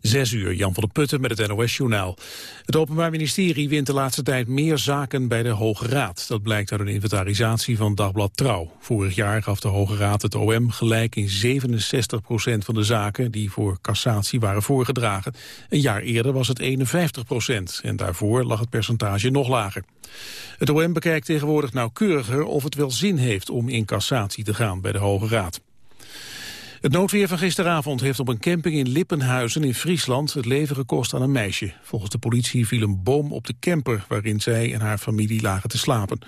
Zes uur, Jan van der Putten met het NOS-journaal. Het Openbaar Ministerie wint de laatste tijd meer zaken bij de Hoge Raad. Dat blijkt uit een inventarisatie van Dagblad Trouw. Vorig jaar gaf de Hoge Raad het OM gelijk in 67 procent van de zaken... die voor cassatie waren voorgedragen. Een jaar eerder was het 51 procent. En daarvoor lag het percentage nog lager. Het OM bekijkt tegenwoordig nauwkeuriger of het wel zin heeft... om in cassatie te gaan bij de Hoge Raad. Het noodweer van gisteravond heeft op een camping in Lippenhuizen in Friesland het leven gekost aan een meisje. Volgens de politie viel een boom op de camper waarin zij en haar familie lagen te slapen.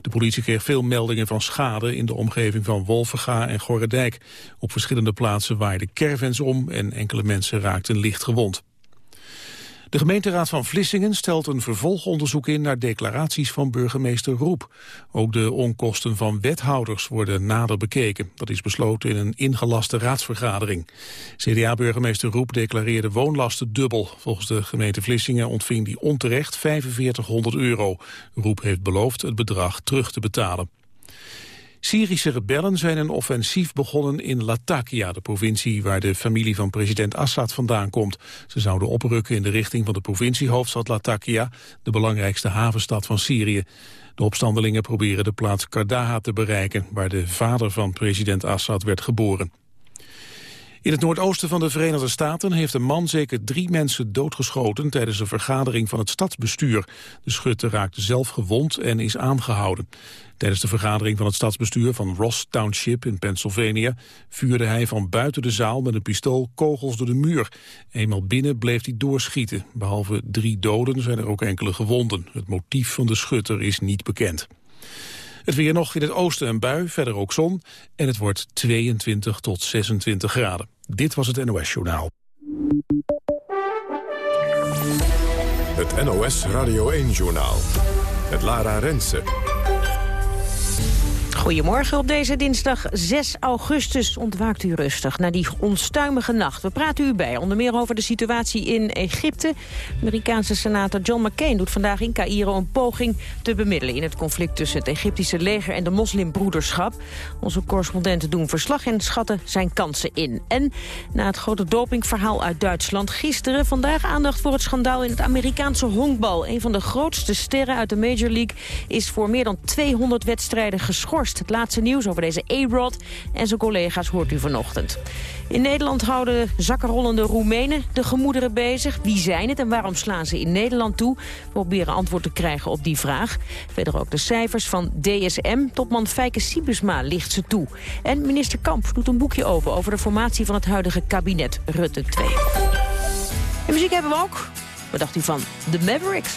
De politie kreeg veel meldingen van schade in de omgeving van Wolvenga en Gorredijk. Op verschillende plaatsen waaiden caravans om en enkele mensen raakten licht gewond. De gemeenteraad van Vlissingen stelt een vervolgonderzoek in naar declaraties van burgemeester Roep. Ook de onkosten van wethouders worden nader bekeken. Dat is besloten in een ingelaste raadsvergadering. CDA-burgemeester Roep declareerde woonlasten dubbel. Volgens de gemeente Vlissingen ontving die onterecht 4500 euro. Roep heeft beloofd het bedrag terug te betalen. Syrische rebellen zijn een offensief begonnen in Latakia, de provincie waar de familie van president Assad vandaan komt. Ze zouden oprukken in de richting van de provinciehoofdstad Latakia, de belangrijkste havenstad van Syrië. De opstandelingen proberen de plaats Kardaha te bereiken, waar de vader van president Assad werd geboren. In het noordoosten van de Verenigde Staten heeft een man zeker drie mensen doodgeschoten tijdens een vergadering van het stadsbestuur. De schutter raakte zelf gewond en is aangehouden. Tijdens de vergadering van het stadsbestuur van Ross Township in Pennsylvania vuurde hij van buiten de zaal met een pistool kogels door de muur. Eenmaal binnen bleef hij doorschieten. Behalve drie doden zijn er ook enkele gewonden. Het motief van de schutter is niet bekend. Het weer nog in het oosten een bui, verder ook zon. En het wordt 22 tot 26 graden. Dit was het NOS Journaal. Het NOS Radio 1 Journaal. Het Lara Rensen. Goedemorgen op deze dinsdag 6 augustus. Ontwaakt u rustig na die onstuimige nacht. We praten u bij, onder meer over de situatie in Egypte. Amerikaanse senator John McCain doet vandaag in Cairo een poging te bemiddelen... in het conflict tussen het Egyptische leger en de moslimbroederschap. Onze correspondenten doen verslag en schatten zijn kansen in. En na het grote dopingverhaal uit Duitsland gisteren... vandaag aandacht voor het schandaal in het Amerikaanse honkbal. Een van de grootste sterren uit de Major League is voor meer dan 200 wedstrijden geschorst. Het laatste nieuws over deze A-Rod en zijn collega's hoort u vanochtend. In Nederland houden zakkenrollende Roemenen de gemoederen bezig. Wie zijn het en waarom slaan ze in Nederland toe? We proberen antwoord te krijgen op die vraag. Verder ook de cijfers van DSM. Topman Fijke Sibusma ligt ze toe. En minister Kamp doet een boekje open over de formatie van het huidige kabinet Rutte 2. En muziek hebben we ook. Wat dacht u van The Mavericks?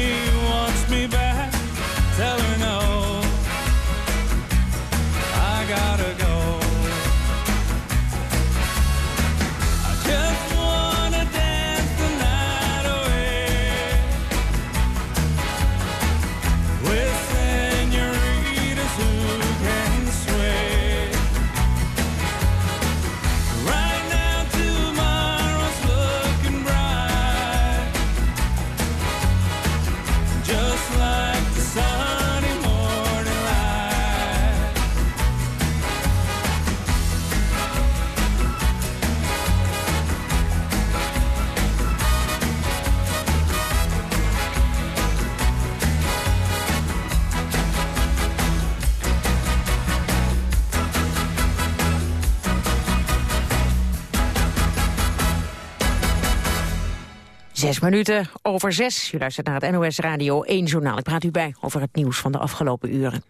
Zes minuten over zes. U luistert naar het NOS Radio 1 Journaal. Ik praat u bij over het nieuws van de afgelopen uren.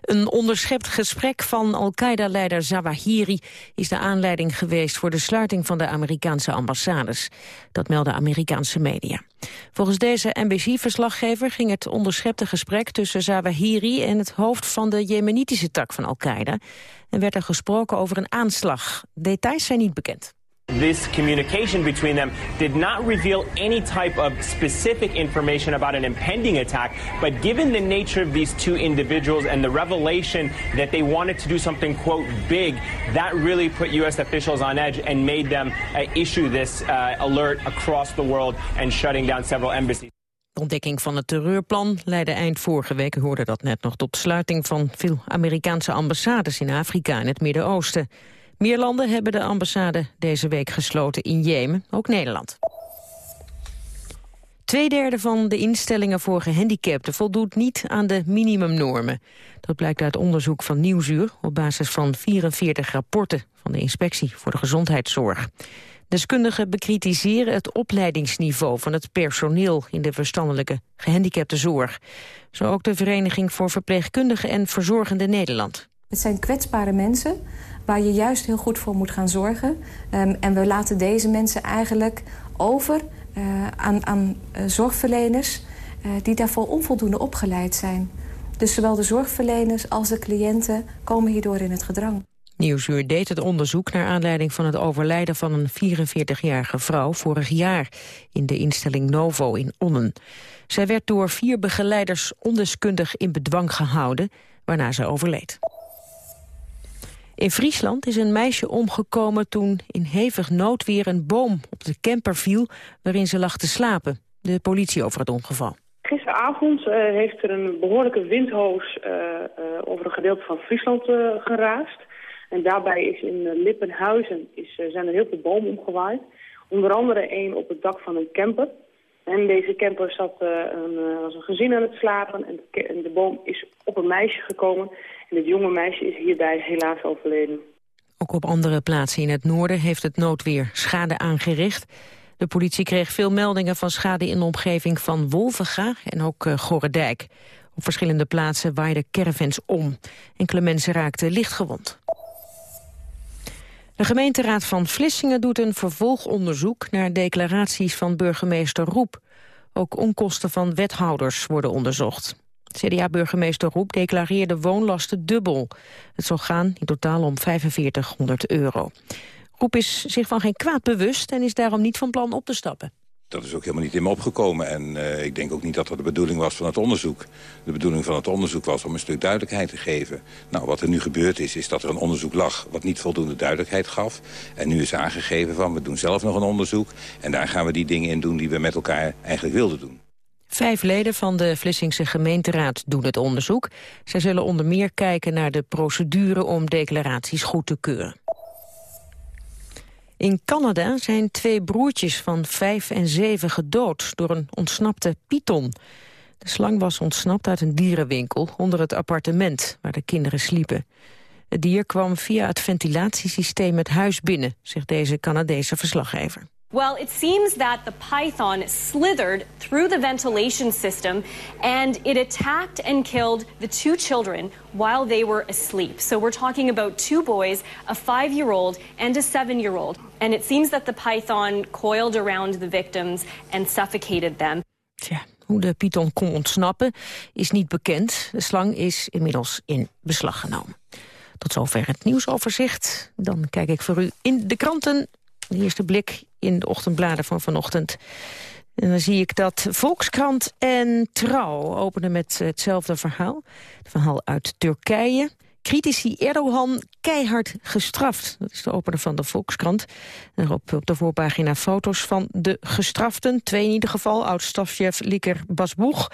Een onderschept gesprek van Al-Qaeda-leider Zawahiri... is de aanleiding geweest voor de sluiting van de Amerikaanse ambassades. Dat melden Amerikaanse media. Volgens deze NBC-verslaggever ging het onderschepte gesprek... tussen Zawahiri en het hoofd van de jemenitische tak van Al-Qaeda... en werd er gesproken over een aanslag. Details zijn niet bekend. This communication between them did not reveal any type of specific information about an impending attack, but given the nature of these two individuals and the revelation that they wanted to do something, quote, big, that really put U.S. officials on edge and made them uh, issue this uh, alert across the world and shutting down several embassies. De ontdekking van het terreurplan leidde eind vorige week, hoorde dat net nog, tot sluiting van veel Amerikaanse ambassades in Afrika en het Midden-Oosten. Meer landen hebben de ambassade deze week gesloten in Jemen, ook Nederland. Tweederde van de instellingen voor gehandicapten voldoet niet aan de minimumnormen. Dat blijkt uit onderzoek van Nieuwsuur op basis van 44 rapporten van de Inspectie voor de Gezondheidszorg. Deskundigen bekritiseren het opleidingsniveau van het personeel in de verstandelijke gehandicaptenzorg. Zo ook de Vereniging voor Verpleegkundigen en Verzorgende Nederland. Het zijn kwetsbare mensen waar je juist heel goed voor moet gaan zorgen. Um, en we laten deze mensen eigenlijk over uh, aan, aan uh, zorgverleners... Uh, die daarvoor onvoldoende opgeleid zijn. Dus zowel de zorgverleners als de cliënten komen hierdoor in het gedrang. Nieuwsuur deed het onderzoek naar aanleiding van het overlijden van een 44-jarige vrouw vorig jaar in de instelling Novo in Onnen. Zij werd door vier begeleiders ondeskundig in bedwang gehouden, waarna ze overleed. In Friesland is een meisje omgekomen toen in hevig noodweer een boom op de camper viel waarin ze lag te slapen. De politie over het ongeval. Gisteravond uh, heeft er een behoorlijke windhoos uh, uh, over een gedeelte van Friesland geraast. En daarbij is in Lippenhuizen is, zijn er heel veel bomen omgewaaid. Onder andere één op het dak van een camper. En deze camper zat, een, was een gezin aan het slapen en de boom is op een meisje gekomen. Het jonge meisje is hierbij helaas overleden. Ook op andere plaatsen in het noorden heeft het noodweer schade aangericht. De politie kreeg veel meldingen van schade in de omgeving van Wolvenga en ook uh, Gorredijk. Op verschillende plaatsen waaiden caravans om. Enkele mensen raakten lichtgewond. De gemeenteraad van Vlissingen doet een vervolgonderzoek naar declaraties van burgemeester Roep. Ook onkosten van wethouders worden onderzocht. CDA-burgemeester Roep declareerde woonlasten dubbel. Het zal gaan in totaal om 4500 euro. Roep is zich van geen kwaad bewust en is daarom niet van plan op te stappen. Dat is ook helemaal niet in me opgekomen. En uh, ik denk ook niet dat dat de bedoeling was van het onderzoek. De bedoeling van het onderzoek was om een stuk duidelijkheid te geven. Nou, wat er nu gebeurd is, is dat er een onderzoek lag... wat niet voldoende duidelijkheid gaf. En nu is aangegeven van, we doen zelf nog een onderzoek... en daar gaan we die dingen in doen die we met elkaar eigenlijk wilden doen. Vijf leden van de Vlissingse gemeenteraad doen het onderzoek. Zij zullen onder meer kijken naar de procedure om declaraties goed te keuren. In Canada zijn twee broertjes van vijf en zeven gedood door een ontsnapte python. De slang was ontsnapt uit een dierenwinkel onder het appartement waar de kinderen sliepen. Het dier kwam via het ventilatiesysteem het huis binnen, zegt deze Canadese verslaggever. Well, it seems that the python slithered through the ventilation system and it attacked and killed the two children while they were asleep. So we're talking about two boys, a five year old and a seven year old. And it seems that the python coiled around the victims and suffocated them. Tja, hoe de python kon ontsnappen is niet bekend. De slang is inmiddels in beslag genomen. Tot zover het nieuwsoverzicht. Dan kijk ik voor u in de kranten. De eerste blik in de ochtendbladen van vanochtend. En dan zie ik dat Volkskrant en Trouw openen met hetzelfde verhaal. Het verhaal uit Turkije. Critici Erdogan keihard gestraft. Dat is de opener van de Volkskrant. En op, de voorpagina foto's van de gestraften. Twee in ieder geval. Oud-stafchef Liker Basboeg.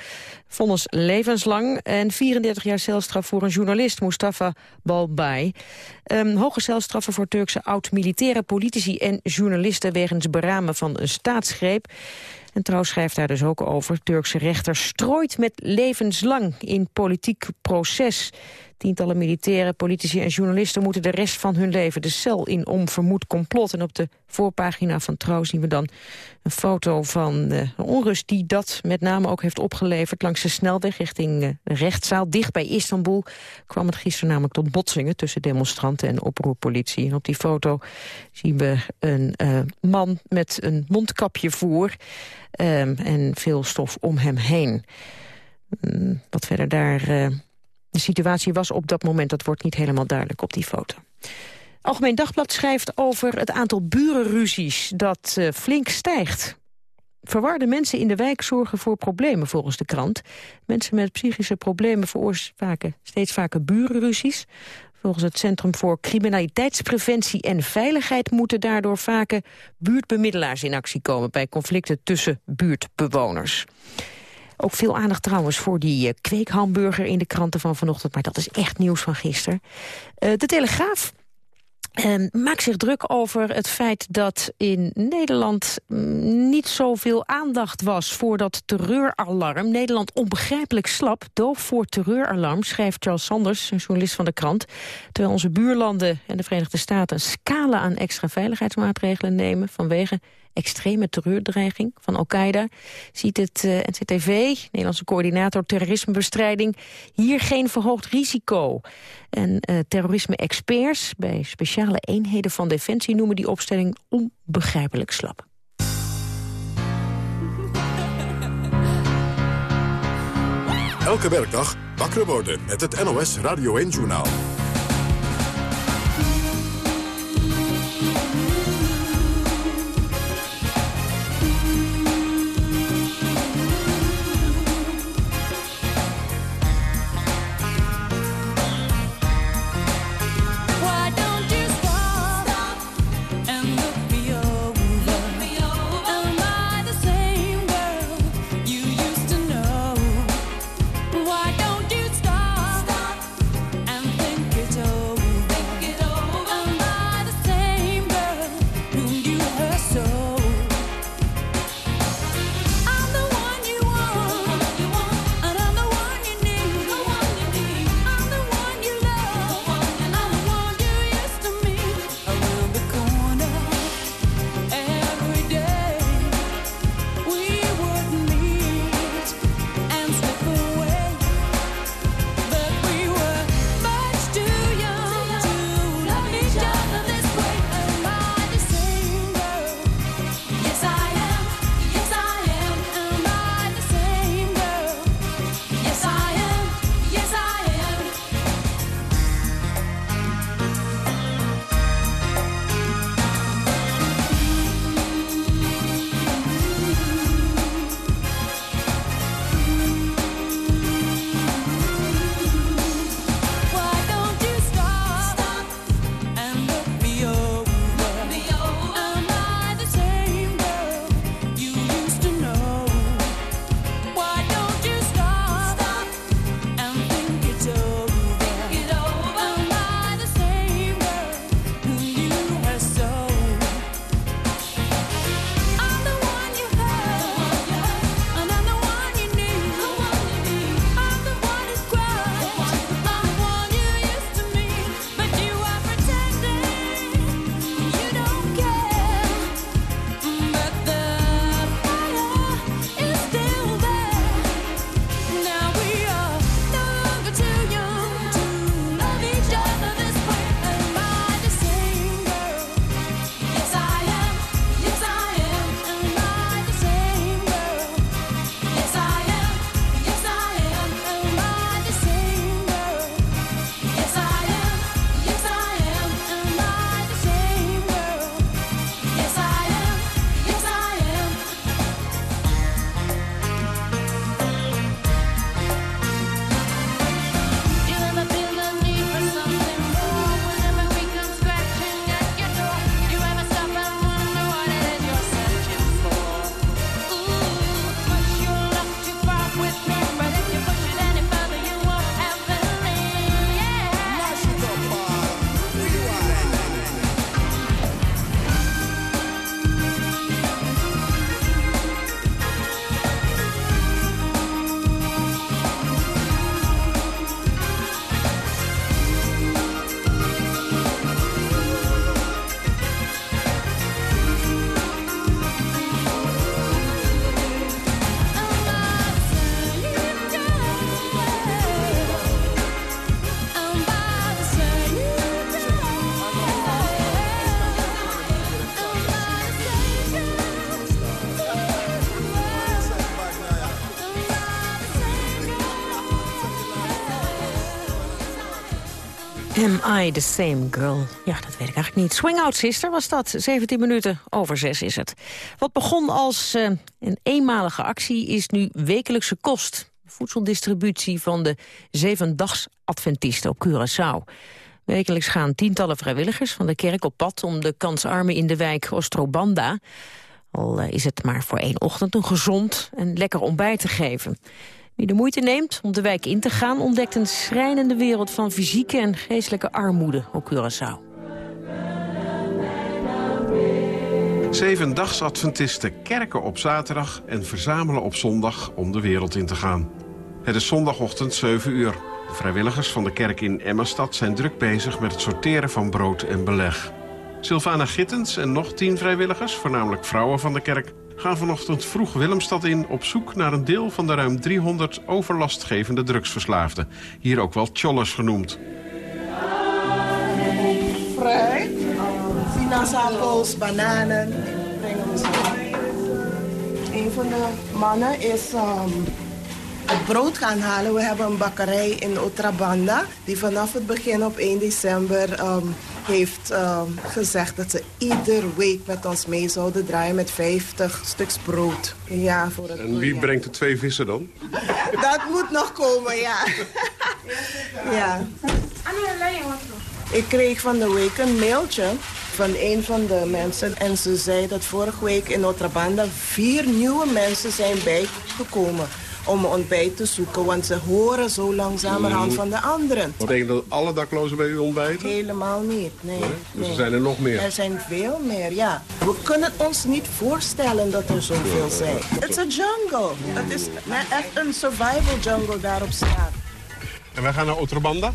Vonnis levenslang. En 34 jaar celstraf voor een journalist, Mustafa Balbay. Um, hoge celstraffen voor Turkse oud-militaire politici en journalisten... wegens beramen van een staatsgreep. En Trouw schrijft daar dus ook over. Turkse rechter strooit met levenslang in politiek proces Tientallen militairen, politici en journalisten moeten de rest van hun leven de cel in om vermoed complot. En op de voorpagina van Trouw zien we dan een foto van de onrust die dat met name ook heeft opgeleverd langs de snelweg richting eh, de rechtszaal. Dicht bij Istanbul kwam het gisteren namelijk tot botsingen tussen demonstranten en oproerpolitie. En op die foto zien we een uh, man met een mondkapje voor um, en veel stof om hem heen. Um, wat verder daar de situatie was op dat moment, dat wordt niet helemaal duidelijk op die foto. Algemeen Dagblad schrijft over het aantal burenruzies dat uh, flink stijgt. Verwarde mensen in de wijk zorgen voor problemen volgens de krant. Mensen met psychische problemen veroorzaken steeds vaker burenruzies. Volgens het Centrum voor Criminaliteitspreventie en Veiligheid... moeten daardoor vaker buurtbemiddelaars in actie komen... bij conflicten tussen buurtbewoners. Ook veel aandacht trouwens voor die uh, kweekhamburger in de kranten van vanochtend. Maar dat is echt nieuws van gisteren. Uh, de Telegraaf Um, maak zich druk over het feit dat in Nederland mm, niet zoveel aandacht was voor dat terreuralarm. Nederland onbegrijpelijk slap, doof voor terreuralarm, schrijft Charles Sanders, een journalist van de krant. Terwijl onze buurlanden en de Verenigde Staten een scala aan extra veiligheidsmaatregelen nemen vanwege extreme terreurdreiging van Al-Qaeda... ziet het uh, NCTV, Nederlandse coördinator terrorismebestrijding... hier geen verhoogd risico. En uh, terrorisme-experts bij speciale eenheden van Defensie... noemen die opstelling onbegrijpelijk slap. Elke werkdag wakker worden met het NOS Radio 1-journaal. Am I the same girl? Ja, dat weet ik eigenlijk niet. Swing Out Sister was dat. 17 minuten over 6 is het. Wat begon als uh, een eenmalige actie is nu wekelijkse kost. Voedseldistributie van de Zevendags Adventisten op Curaçao. Wekelijks gaan tientallen vrijwilligers van de kerk op pad... om de kansarmen in de wijk Ostrobanda... al uh, is het maar voor één ochtend een gezond en lekker ontbijt te geven... Wie de moeite neemt om de wijk in te gaan... ontdekt een schrijnende wereld van fysieke en geestelijke armoede op Curaçao. Zevendagsadventisten kerken op zaterdag en verzamelen op zondag om de wereld in te gaan. Het is zondagochtend 7 uur. De vrijwilligers van de kerk in Emmerstad zijn druk bezig met het sorteren van brood en beleg. Sylvana Gittens en nog tien vrijwilligers, voornamelijk vrouwen van de kerk gaan vanochtend vroeg Willemstad in op zoek naar een deel van de ruim 300 overlastgevende drugsverslaafden. Hier ook wel chollers genoemd. Fruit, sinaasappels, bananen. Een van de mannen is um, het brood gaan halen. We hebben een bakkerij in Otrabanda die vanaf het begin op 1 december um, heeft uh, gezegd dat ze ieder week met ons mee zouden draaien met 50 stuks brood. Ja, voor het en wie brengt de twee vissen dan? dat moet nog komen, ja. ja. Ik kreeg van de week een mailtje van een van de mensen. En ze zei dat vorige week in Otrabanda vier nieuwe mensen zijn bijgekomen om een ontbijt te zoeken. Want ze horen zo langzamerhand mm. van de anderen. Betekent dat alle daklozen bij u ontbijten? Helemaal niet, nee. nee? Dus er zijn er nog meer? Er zijn veel meer, ja. We kunnen ons niet voorstellen dat er zoveel zijn. Het is een jungle. Het is echt een survival jungle daar op straat. En wij gaan naar Otrobanda?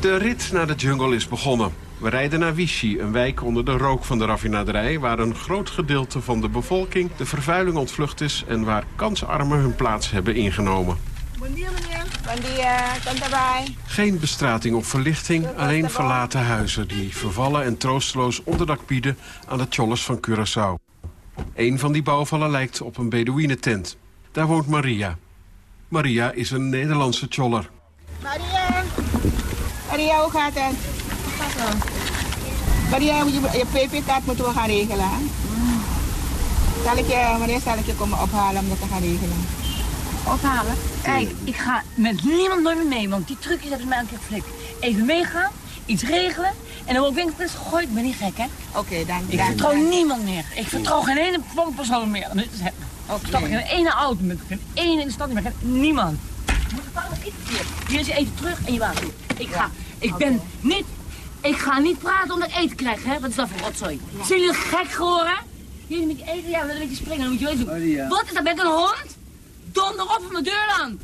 De rit naar de jungle is begonnen. We rijden naar Vichy, een wijk onder de rook van de raffinaderij... waar een groot gedeelte van de bevolking de vervuiling ontvlucht is... en waar kansarmen hun plaats hebben ingenomen. Bon dia, meneer. Bon dia, komt erbij. Geen bestrating of verlichting, alleen verlaten huizen... die vervallen en troosteloos onderdak bieden aan de chollers van Curaçao. Een van die bouwvallen lijkt op een Bedouinentent. Daar woont Maria. Maria is een Nederlandse choller. Maria! Maria, hoe gaat het? Maar je, je PP-kaart moeten we gaan regelen. Zal ik je, wanneer zal ik je komen ophalen om dat te gaan regelen? Ophalen? Kijk, ik ga met niemand nooit meer mee, want die trucjes hebben ze mij een keer geflikt. Even meegaan, iets regelen en dan ook ik is gegooid. Ik ben niet gek, hè? Oké, okay, dan... Ik vertrouw niemand meer. Ik vertrouw geen ene persoon meer. Okay. Ik stap geen ene auto met geen ene in de stad, met geen niemand. Je moet het eten hier. Hier is je eten terug en je water. Ik ga. Ik ben niet ik ga niet praten omdat ik eten krijg, hè? Wat is dat voor rotzooi? Zijn jullie gek geworden? Jullie moet je eten, ja, dan moet je springen, dan moet je weten. Oh, Wat is dat, ben ik een hond? Donder op van mijn deur dan.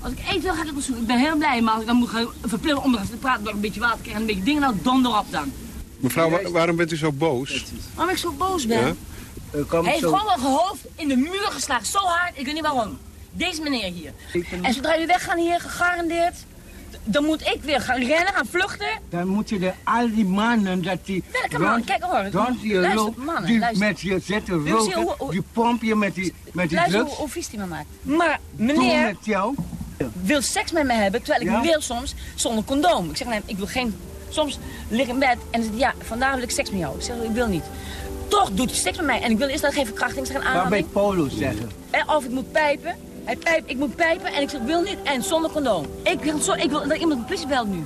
Als ik eten wil, ga ik het zoeken. Ik ben heel blij, maar als ik dan moet gaan verplichten om te praten, door een beetje water krijgen en een beetje dingen, nou donder op dan. Mevrouw, waarom bent u zo boos? Waarom ik zo boos ben? Ja? Hij heeft gewoon wel hoofd in de muur geslagen, zo hard, ik weet niet waarom. Deze meneer hier. En zodra jullie weggaan hier, gegarandeerd, dan moet ik weer gaan rennen, gaan vluchten. Dan moet je de, al die mannen dat die... Welke man? Kijk hoor. Dan die luister, mannen, die luister. met je zitten roken, hoe, hoe, die pomp je met die, met die luister drugs. hoe, hoe vies die me maakt. Maar meneer... met jou. Wil seks met me hebben, terwijl ik ja? wil soms zonder condoom. Ik zeg nee, ik wil geen... Soms lig in bed en zegt ja, vandaag wil ik seks met jou. Ik zeg, ik wil niet. Toch doet hij seks met mij en ik wil eerst dat geen verkrachting, zeg een aanranding. Waar bij Polo zeggen? Of ik moet pijpen. Hij pijpt, ik moet pijpen en ik zeg, wil niet en zonder condoom. Ik wil, zo, ik wil dat iemand de politie belt nu.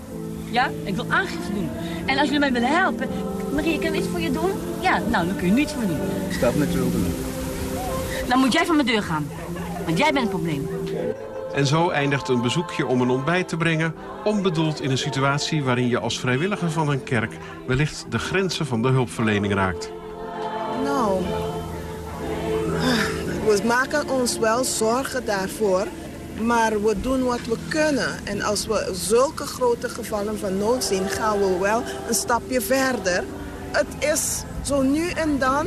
Ja? Ik wil aangifte doen. En als jullie mij willen helpen, Marie, kan ik iets voor je doen? Ja, nou, dan kun je niets voor me doen. Stap met doen. Dan moet jij van mijn deur gaan. Want jij bent het probleem. En zo eindigt een bezoekje om een ontbijt te brengen... onbedoeld in een situatie waarin je als vrijwilliger van een kerk... wellicht de grenzen van de hulpverlening raakt. Nou, we maken ons wel zorgen daarvoor, maar we doen wat we kunnen. En als we zulke grote gevallen van nood zien, gaan we wel een stapje verder. Het is zo nu en dan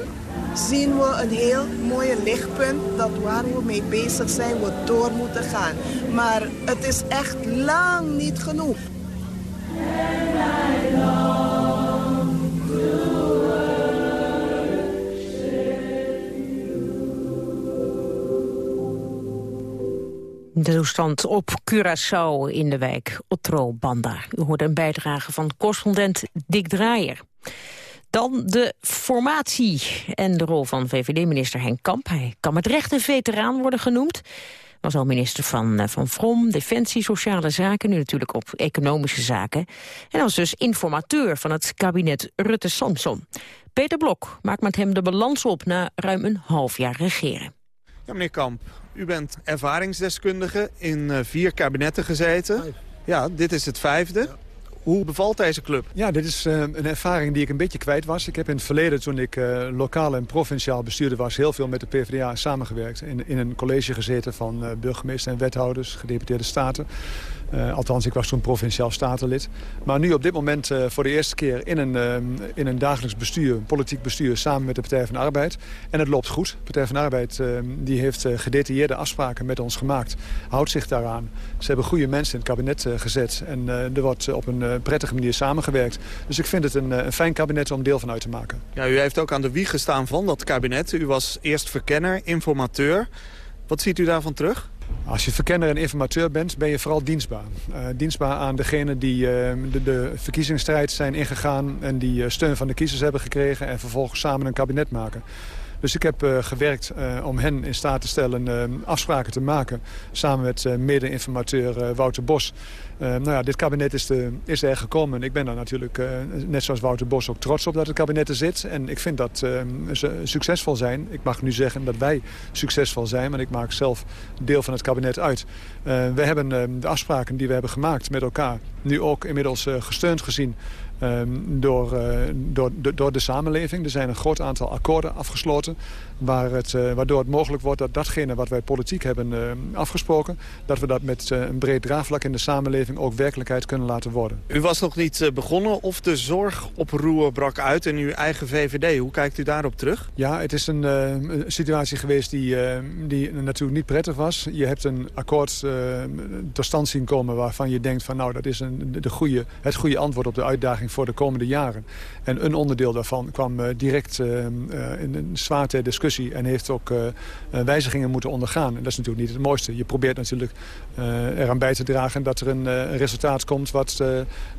zien we een heel mooie lichtpunt dat waar we mee bezig zijn, we door moeten gaan. Maar het is echt lang niet genoeg. De toestand op Curaçao in de wijk Otro Banda. U hoort een bijdrage van correspondent Dick Draaier. Dan de formatie en de rol van VVD-minister Henk Kamp. Hij kan met recht een veteraan worden genoemd. Was al minister van, eh, van Vrom, Defensie, Sociale Zaken... nu natuurlijk op economische zaken. En was dus informateur van het kabinet Rutte-Samson. Peter Blok maakt met hem de balans op na ruim een half jaar regeren. Ja, meneer Kamp, u bent ervaringsdeskundige in uh, vier kabinetten gezeten. Ja, dit is het vijfde. Hoe bevalt deze club? Ja, dit is uh, een ervaring die ik een beetje kwijt was. Ik heb in het verleden, toen ik uh, lokaal en provinciaal bestuurder was... heel veel met de PvdA samengewerkt. In, in een college gezeten van uh, burgemeester en wethouders, gedeputeerde staten. Uh, althans, ik was toen provinciaal statenlid. Maar nu op dit moment uh, voor de eerste keer in een, uh, in een dagelijks bestuur, politiek bestuur... samen met de Partij van de Arbeid. En het loopt goed. De Partij van de Arbeid die heeft gedetailleerde afspraken met ons gemaakt. Houdt zich daaraan. Ze hebben goede mensen in het kabinet gezet. En er wordt op een prettige manier samengewerkt. Dus ik vind het een, een, fijn kabinet om deel van uit te maken. Ja, u heeft ook aan de wieg gestaan van dat kabinet. U was eerst verkenner, informateur. Wat ziet u daarvan terug? Als je verkenner en informateur bent, ben je vooral dienstbaar. Uh, dienstbaar aan degenen die uh, de, de, verkiezingsstrijd zijn ingegaan... en die uh, steun van de kiezers hebben gekregen... en vervolgens samen een kabinet maken. Dus ik heb gewerkt om hen in staat te stellen afspraken te maken... samen met mede-informateur Wouter Bos... Uh, nou ja, dit kabinet is, de, is er gekomen. Ik ben daar natuurlijk, uh, net zoals Wouter Bos, ook trots op dat het kabinet er zit. En ik vind dat uh, ze succesvol zijn. Ik mag nu zeggen dat wij succesvol zijn, maar ik maak zelf deel van het kabinet uit. we hebben de afspraken die we hebben gemaakt met elkaar nu ook inmiddels gesteund gezien door, door, door de samenleving. Er zijn een groot aantal akkoorden afgesloten... Waar het, uh, waardoor het mogelijk wordt dat datgene wat wij politiek hebben uh, afgesproken... dat we dat met een breed draagvlak in de samenleving ook werkelijkheid kunnen laten worden. U was nog niet begonnen of de zorg op roer brak uit in uw eigen VVD. Hoe kijkt u daarop terug? Ja, het is een, situatie geweest die, die natuurlijk niet prettig was. Je hebt een akkoord tot stand zien komen waarvan je denkt... van nou, dat is een, de goede, het goede antwoord op de uitdaging voor de komende jaren. En een onderdeel daarvan kwam uh, direct uh, in een zwaarte discussie... en heeft ook wijzigingen moeten ondergaan. En dat is natuurlijk niet het mooiste. Je probeert natuurlijk eraan bij te dragen dat er een resultaat komt wat,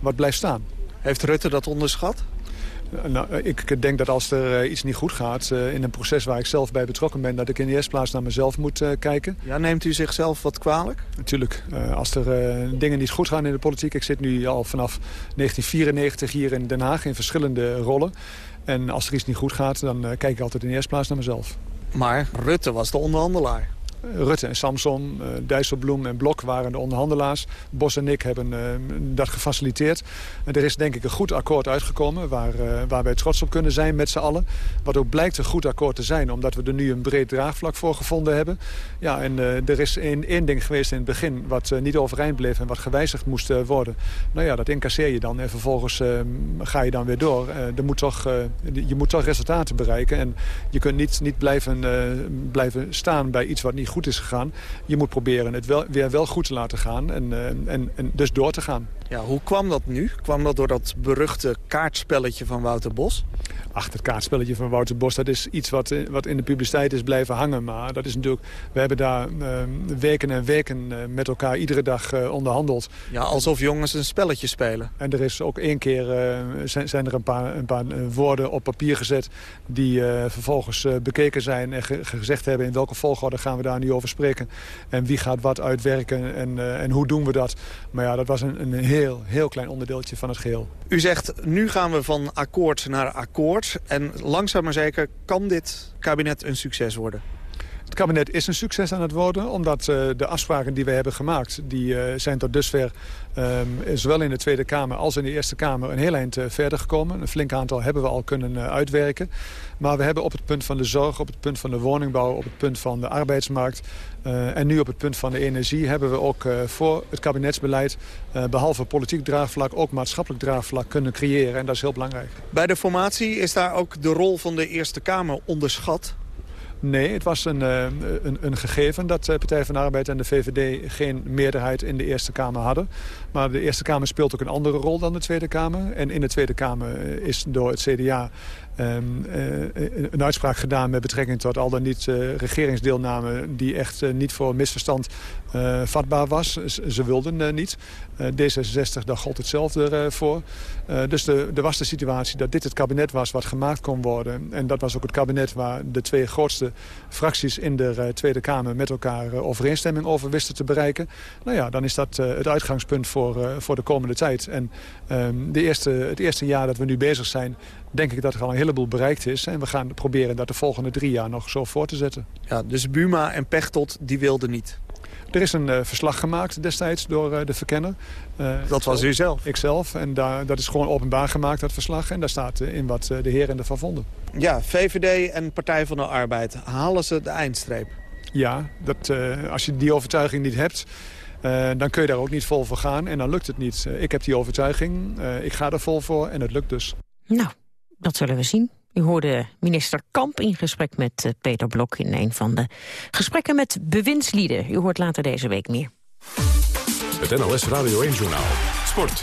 wat blijft staan. Heeft Rutte dat onderschat? Nou, ik denk dat als er iets niet goed gaat in een proces waar ik zelf bij betrokken ben... dat ik in de eerste plaats naar mezelf moet kijken. Ja, neemt u zichzelf wat kwalijk? Natuurlijk. als er dingen niet goed gaan in de politiek... ik zit nu al vanaf 1994 hier in Den Haag in verschillende rollen. En als er iets niet goed gaat, dan kijk ik altijd in de eerste plaats naar mezelf. Maar Rutte was de onderhandelaar. Rutte en Samson, uh, Dijsselbloem en Blok waren de onderhandelaars. Bos en ik hebben uh, dat gefaciliteerd. Er is denk ik een goed akkoord uitgekomen waar, waar wij trots op kunnen zijn met z'n allen. Wat ook blijkt een goed akkoord te zijn, omdat we er nu een breed draagvlak voor gevonden hebben. Ja, en er is één, één ding geweest in het begin wat niet overeind bleef en wat gewijzigd moest worden. Nou ja, dat incasseer je dan en vervolgens ga je dan weer door. er moet toch, je moet toch resultaten bereiken en je kunt niet, niet blijven, blijven staan bij iets wat niet goed is gegaan. Je moet proberen het wel, weer wel goed te laten gaan en, uh, en, en dus door te gaan. Ja, hoe kwam dat nu? Kwam dat door dat beruchte kaartspelletje van Wouter Bos? Ach, het kaartspelletje van Wouter Bos, dat is iets wat, eh, wat in de publiciteit is blijven hangen. Maar dat is natuurlijk, we hebben daar uh, weken en weken uh, met elkaar iedere dag uh, onderhandeld. Ja, alsof jongens een spelletje spelen. En er is ook één keer, zijn, zijn, er een paar, een paar woorden op papier gezet... die vervolgens bekeken zijn en ge gezegd hebben... in welke volgorde gaan we daar nu over spreken. En wie gaat wat uitwerken en, en hoe doen we dat. Maar ja, dat was een, een heel, heel klein onderdeeltje van het geheel. U zegt, nu gaan we van akkoord naar akkoord. En langzaam maar zeker kan dit kabinet een succes worden. Het kabinet is een succes aan het worden, omdat uh, de afspraken die we hebben gemaakt... die uh, zijn tot dusver um, zowel in de Tweede Kamer als in de Eerste Kamer een heel eind uh, verder gekomen. Een flink aantal hebben we al kunnen uitwerken. Maar we hebben op het punt van de zorg, op het punt van de woningbouw... op het punt van de arbeidsmarkt en nu op het punt van de energie... hebben we ook voor het kabinetsbeleid, behalve politiek draagvlak... ook maatschappelijk draagvlak kunnen creëren. En dat is heel belangrijk. Bij de formatie is daar ook de rol van de Eerste Kamer onderschat? Nee, het was een, een, een, gegeven dat de Partij van de Arbeid en de VVD geen meerderheid in de Eerste Kamer hadden. Maar de Eerste Kamer speelt ook een andere rol dan de Tweede Kamer. En in de Tweede Kamer is door het CDA Um, een uitspraak gedaan met betrekking tot al dan niet uh, regeringsdeelname... die echt niet voor misverstand vatbaar was. ze wilden niet. D66, daar gold hetzelfde voor. dus er was de situatie dat dit het kabinet was wat gemaakt kon worden. En dat was ook het kabinet waar de twee grootste fracties in de Tweede Kamer... met elkaar overeenstemming over wisten te bereiken. Nou ja, dan is dat het uitgangspunt voor, voor de komende tijd. En um, de eerste, het eerste jaar dat we nu bezig zijn denk ik dat er al een heleboel bereikt is. En we gaan proberen dat de volgende drie jaar nog zo voor te zetten. Ja, dus Buma en Pechtold, die wilden niet? Er is een uh, verslag gemaakt destijds door uh, de verkenner. Uh, dat was u zelf? Ikzelf. En daar, dat is gewoon openbaar gemaakt, dat verslag. En daar staat in wat de heren ervan vonden. Ja, VVD en Partij van de Arbeid. Halen ze de eindstreep? Ja, dat, als je die overtuiging niet hebt... dan kun je daar ook niet vol voor gaan en dan lukt het niet. ik heb die overtuiging, ik ga er vol voor en het lukt dus. Nou, dat zullen we zien. U hoorde minister Kamp in gesprek met eh, Peter Blok... in een van de gesprekken met bewindslieden. U hoort later deze week meer. Het NLS Radio 1-journaal. Sport.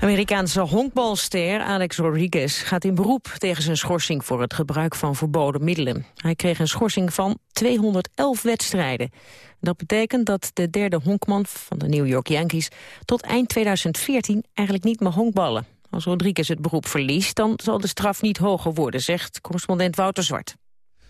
Amerikaanse honkbalster Alex Rodriguez gaat in beroep tegen zijn schorsing voor het gebruik van verboden middelen. Hij kreeg een schorsing van 211 wedstrijden. Dat betekent dat de derde honkman van de New York Yankees tot eind 2014 eigenlijk niet meer honkballen. Als Rodriguez het beroep verliest, dan zal de straf niet hoger worden, zegt correspondent Wouter Zwart.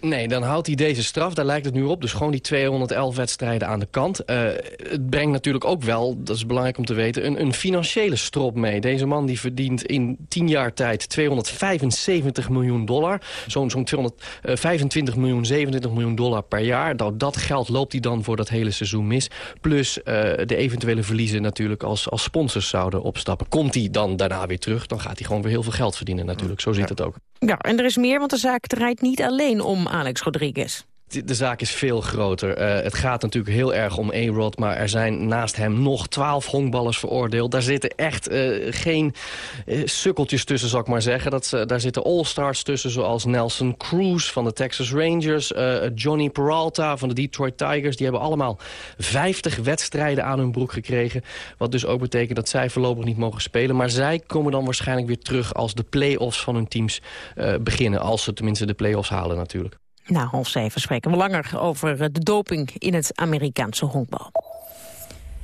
Nee, dan houdt hij deze straf, daar lijkt het nu op. Dus gewoon die 211 wedstrijden aan de kant. Uh, het brengt natuurlijk ook wel, dat is belangrijk om te weten... een, een financiële strop mee. Deze man die verdient in 10 jaar tijd 275 miljoen dollar. Zo'n zo'n 225 miljoen, 27 miljoen dollar per jaar. Nou, dat geld loopt hij dan voor dat hele seizoen mis. Plus uh, de eventuele verliezen natuurlijk als, als sponsors zouden opstappen. Komt hij dan daarna weer terug, dan gaat hij gewoon weer heel veel geld verdienen natuurlijk. Zo ziet het ook. Ja, en er is meer, want de zaak draait niet alleen om Alex Rodriguez. De zaak is veel groter. Uh, het gaat natuurlijk heel erg om A-Rod... maar er zijn naast hem nog twaalf honkballers veroordeeld. Daar zitten echt uh, geen uh, sukkeltjes tussen, zal ik maar zeggen. Dat, daar zitten all-stars tussen, zoals Nelson Cruz van de Texas Rangers... Johnny Peralta van de Detroit Tigers. Die hebben allemaal 50 wedstrijden aan hun broek gekregen. Wat dus ook betekent dat zij voorlopig niet mogen spelen. Maar zij komen dan waarschijnlijk weer terug... als de play-offs van hun teams beginnen. Als ze tenminste de play-offs halen natuurlijk. Na half zeven spreken we langer over de doping in het Amerikaanse honkbal.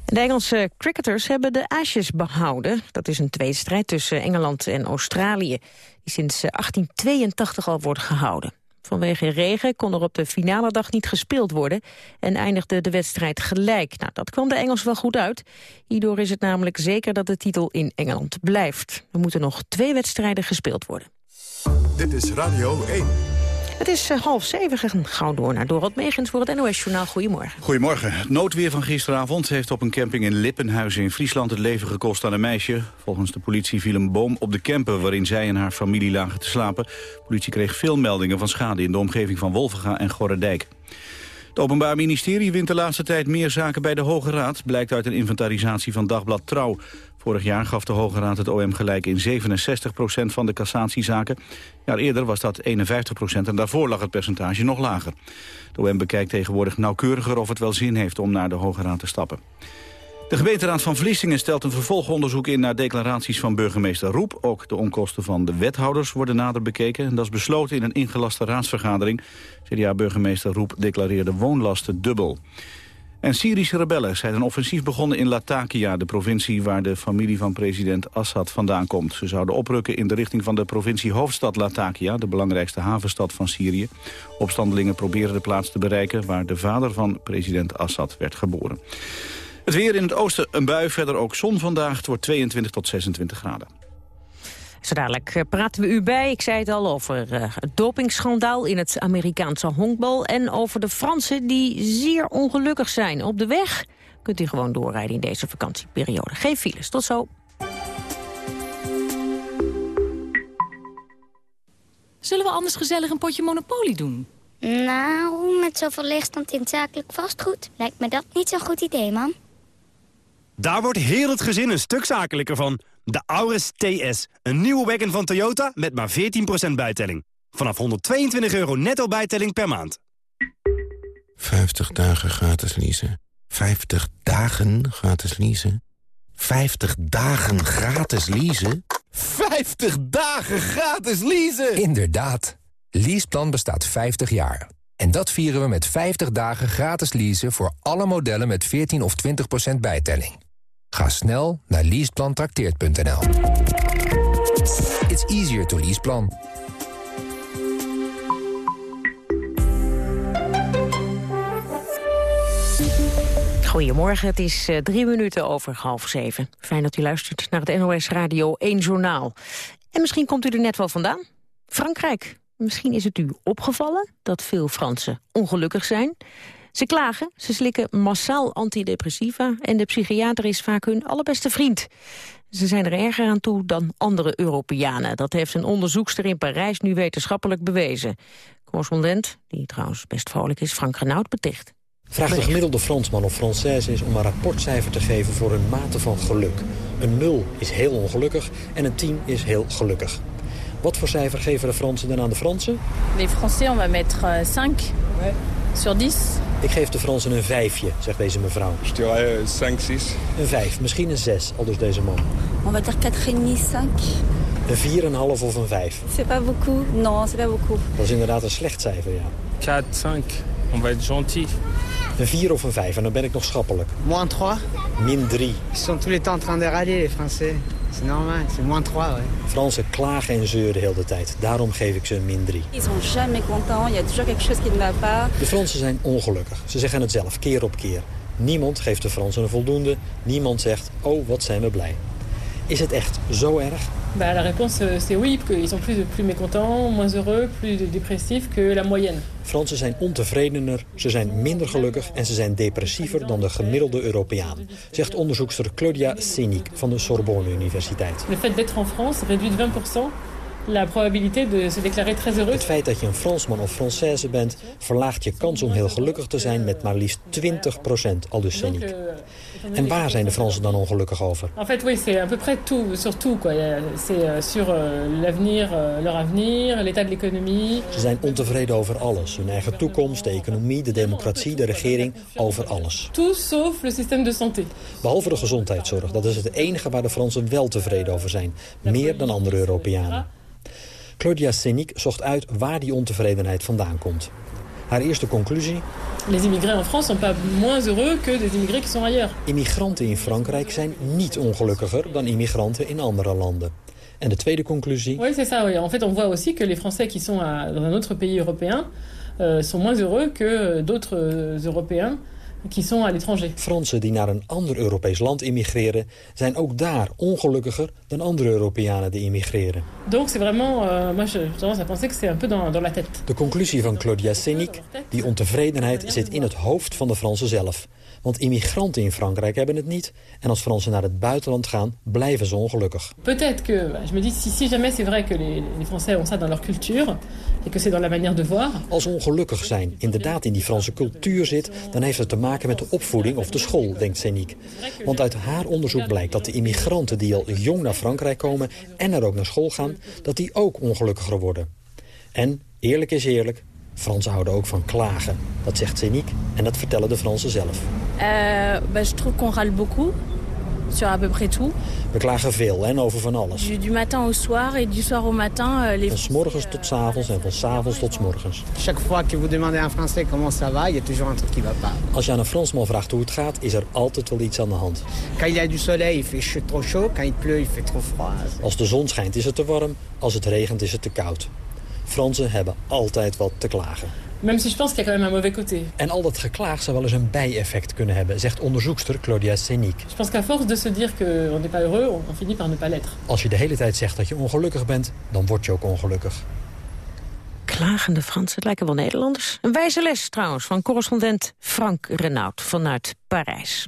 De Engelse cricketers hebben de Ashes behouden. Dat is een tweestrijd tussen Engeland en Australië... die sinds 1882 al wordt gehouden. Vanwege regen kon er op de finale dag niet gespeeld worden... en eindigde de wedstrijd gelijk. Nou, dat kwam de Engels wel goed uit. Hierdoor is het namelijk zeker dat de titel in Engeland blijft. Er moeten nog twee wedstrijden gespeeld worden. Dit is Radio 1. Het is uh, half zeven gegaan gauw door naar Dorot Megens voor het NOS-journaal. Goedemorgen. Goedemorgen. Het noodweer van gisteravond heeft op een camping in Lippenhuizen in Friesland het leven gekost aan een meisje. Volgens de politie viel een boom op de camper waarin zij en haar familie lagen te slapen. De politie kreeg veel meldingen van schade in de omgeving van Wolvenga en Gorredijk. Het Openbaar Ministerie wint de laatste tijd meer zaken bij de Hoge Raad... blijkt uit een inventarisatie van Dagblad Trouw. Vorig jaar gaf de Hoge Raad het OM gelijk in 67% van de cassatiezaken. Jaar eerder was dat 51% en daarvoor lag het percentage nog lager. De OM bekijkt tegenwoordig nauwkeuriger of het wel zin heeft om naar de Hoge Raad te stappen. De gemeenteraad van Vlissingen stelt een vervolgonderzoek in naar declaraties van burgemeester Roep. Ook de onkosten van de wethouders worden nader bekeken. En dat is besloten in een ingelaste raadsvergadering. CDA-burgemeester Roep declareerde woonlasten dubbel. En Syrische rebellen zijn een offensief begonnen in Latakia... de provincie waar de familie van president Assad vandaan komt. Ze zouden oprukken in de richting van de provincie hoofdstad Latakia... de belangrijkste havenstad van Syrië. Opstandelingen proberen de plaats te bereiken... waar de vader van president Assad werd geboren. Het weer in het oosten een bui, verder ook zon vandaag. Het wordt 22 tot 26 graden. Zo dadelijk eh, praten we u bij. Ik zei het al over uh, het dopingschandaal in het Amerikaanse honkbal... en over de Fransen die zeer ongelukkig zijn. Op de weg kunt u gewoon doorrijden in deze vakantieperiode. Geen files. Tot zo. Zullen we anders gezellig een potje Monopoly doen? Nou, met zoveel leegstand in zakelijk vastgoed... lijkt me dat niet zo'n goed idee, man. Daar wordt heel het gezin een stuk zakelijker van... De Auris TS, een nieuwe wagon van Toyota met maar 14% bijtelling. Vanaf 122 euro netto bijtelling per maand. 50 dagen gratis leasen. 50 dagen gratis leasen. 50 dagen gratis leasen? 50 dagen gratis leasen! Inderdaad. Leaseplan bestaat 50 jaar. En dat vieren we met 50 dagen gratis leasen voor alle modellen met 14 of 20% bijtelling. Ga snel naar leaseplantrakteert.nl. It's easier to leaseplan. Goedemorgen, het is uh, drie minuten over half zeven. Fijn dat u luistert naar het NOS Radio 1 Journaal. En misschien komt u er net wel vandaan. Frankrijk. Misschien is het u opgevallen dat veel Fransen ongelukkig zijn. Ze klagen, ze slikken massaal antidepressiva... en de psychiater is vaak hun allerbeste vriend. Ze zijn er erger aan toe dan andere Europeanen. Dat heeft een onderzoekster in Parijs nu wetenschappelijk bewezen. Correspondent, die trouwens best vrolijk is, Frank Renaud, beticht. Vraag de gemiddelde Fransman of Française is om een rapportcijfer te geven voor een mate van geluk. Een 0 is heel ongelukkig en een 10 is heel gelukkig. Wat voor cijfer geven de Fransen dan aan de Fransen? Les Français, on va mettre 5 euh, sur 10. Ik geef de Fransen een vijfje, zegt deze mevrouw. Je dirais 5, 6. Een 5, misschien een 6, al dus deze man. On va dire 4,5, 5. Een 4,5 of een 5. C'est pas beaucoup. Non, c'est pas beaucoup. Dat is inderdaad een slecht cijfer, ja. 4, 5. On va être gentil. Een 4 of een 5 en dan ben ik nog schappelijk. Moins 3. Min 3. Ils sont tous les temps en train de râler, les Français. C'est normal, c'est moins 3, ouais. Fransen klagen en zeuren de hele tijd. Daarom geef ik ze een min 3. Ils sont jamais contents, il y a toujours quelque chose qui ne va pas. De Fransen zijn ongelukkig. Ze zeggen het zelf, keer op keer. Niemand geeft de Fransen een voldoende. Niemand zegt, oh, wat zijn we blij. Is het echt zo erg? Bah, la réponse euh, c'est oui, qu'ils sont plus, plus mécontents, moins heureux, plus dépressifs que la moyenne. Fransen zijn ontevredener, ze zijn minder gelukkig en ze zijn depressiever dan de gemiddelde Europeaan, zegt onderzoekster Claudia Sénic van de Sorbonne Universiteit. Le fait d'être en France réduit de 20% la probabilité de se déclarer très heureux. Het feit dat je een Fransman of Française bent, verlaagt je kans om heel gelukkig te zijn met maar liefst 20 procent, al dus euh, En waar zijn de Fransen dan ongelukkig over? En fait, oui, c'est à peu près tout, sur tout. quoi. C'est euh, sur euh, l'avenir, leur avenir, l'état de l'économie. Ze zijn ontevreden over alles. Hun eigen toekomst, de economie, de democratie, de regering, over alles. Tout sauf le système de santé. Behalve de gezondheidszorg. Dat is het enige waar de Fransen wel tevreden over zijn. Meer dan andere Europeanen. Claudia Sénic zocht uit waar die ontevredenheid vandaan komt. Haar eerste conclusie... Les immigrés en France sont pas moins heureux que des immigrés qui sont ailleurs. Immigranten in Frankrijk zijn niet ongelukkiger dan immigranten in andere landen. En de tweede conclusie... Oui, c'est ça. Oui. En fait, on voit aussi que les Français qui sont à- dans un autre pays européen euh, sont moins heureux que d'autres euh, Européens Fransen die naar een ander Europees land immigreren... zijn ook daar ongelukkiger dan andere Europeanen die immigreren. Donc c'est vraiment, euh. De conclusie van Claudia Sénic... die ontevredenheid zit in het hoofd van de Fransen zelf. Want immigranten in Frankrijk hebben het niet. En als Fransen naar het buitenland gaan, blijven ze ongelukkig. Peut-être que, je me dis, si, si jamais c'est vrai que les, les Français ont ça dans leur culture, et que c'est dans la manière de voir, Als ongelukkig zijn inderdaad in die Franse cultuur zit... dan heeft het te maken met de opvoeding of de school, denkt Sénic. Want uit haar onderzoek blijkt dat de immigranten die al jong naar Frankrijk komen... en er ook naar school gaan, dat die ook ongelukkiger worden. En, eerlijk is eerlijk, Fransen houden ook van klagen. Dat zegt Sénic en dat vertellen de Fransen zelf. Euh, bah, je trouve qu'on râle beaucoup sur à peu près tout. We klagen veel en over van alles. Du, matin au soir et du soir au matin, euh, les Van 's morgens tot 's avonds en van 's avonds tot 's morgens. Chaque fois que vous demandez à un Français comment ça va, il y a toujours un truc qui va pas. Als je aan een Fransman vraagt hoe het gaat, is er altijd wel iets aan de hand. Quand il y a du soleil, il fait trop chaud. Quand il pleut, il fait trop froid. Als de zon schijnt is het te warm, als het regent is het te koud. Fransen hebben altijd wat te klagen. même si je pense qu'il y a quand même un mauvais côté. En al dat geklaag zou wel eens een bijeffect kunnen hebben, zegt onderzoekster Claudia Sénic. Je pense qu'à force de se dire qu'on n'est pas heureux, on, finit par ne pas l'être. Als je de hele tijd zegt dat je ongelukkig bent, dan word je ook ongelukkig. Klagende Fransen, het lijken wel Nederlanders. Een wijze les trouwens van correspondent Frank Renaud vanuit Parijs.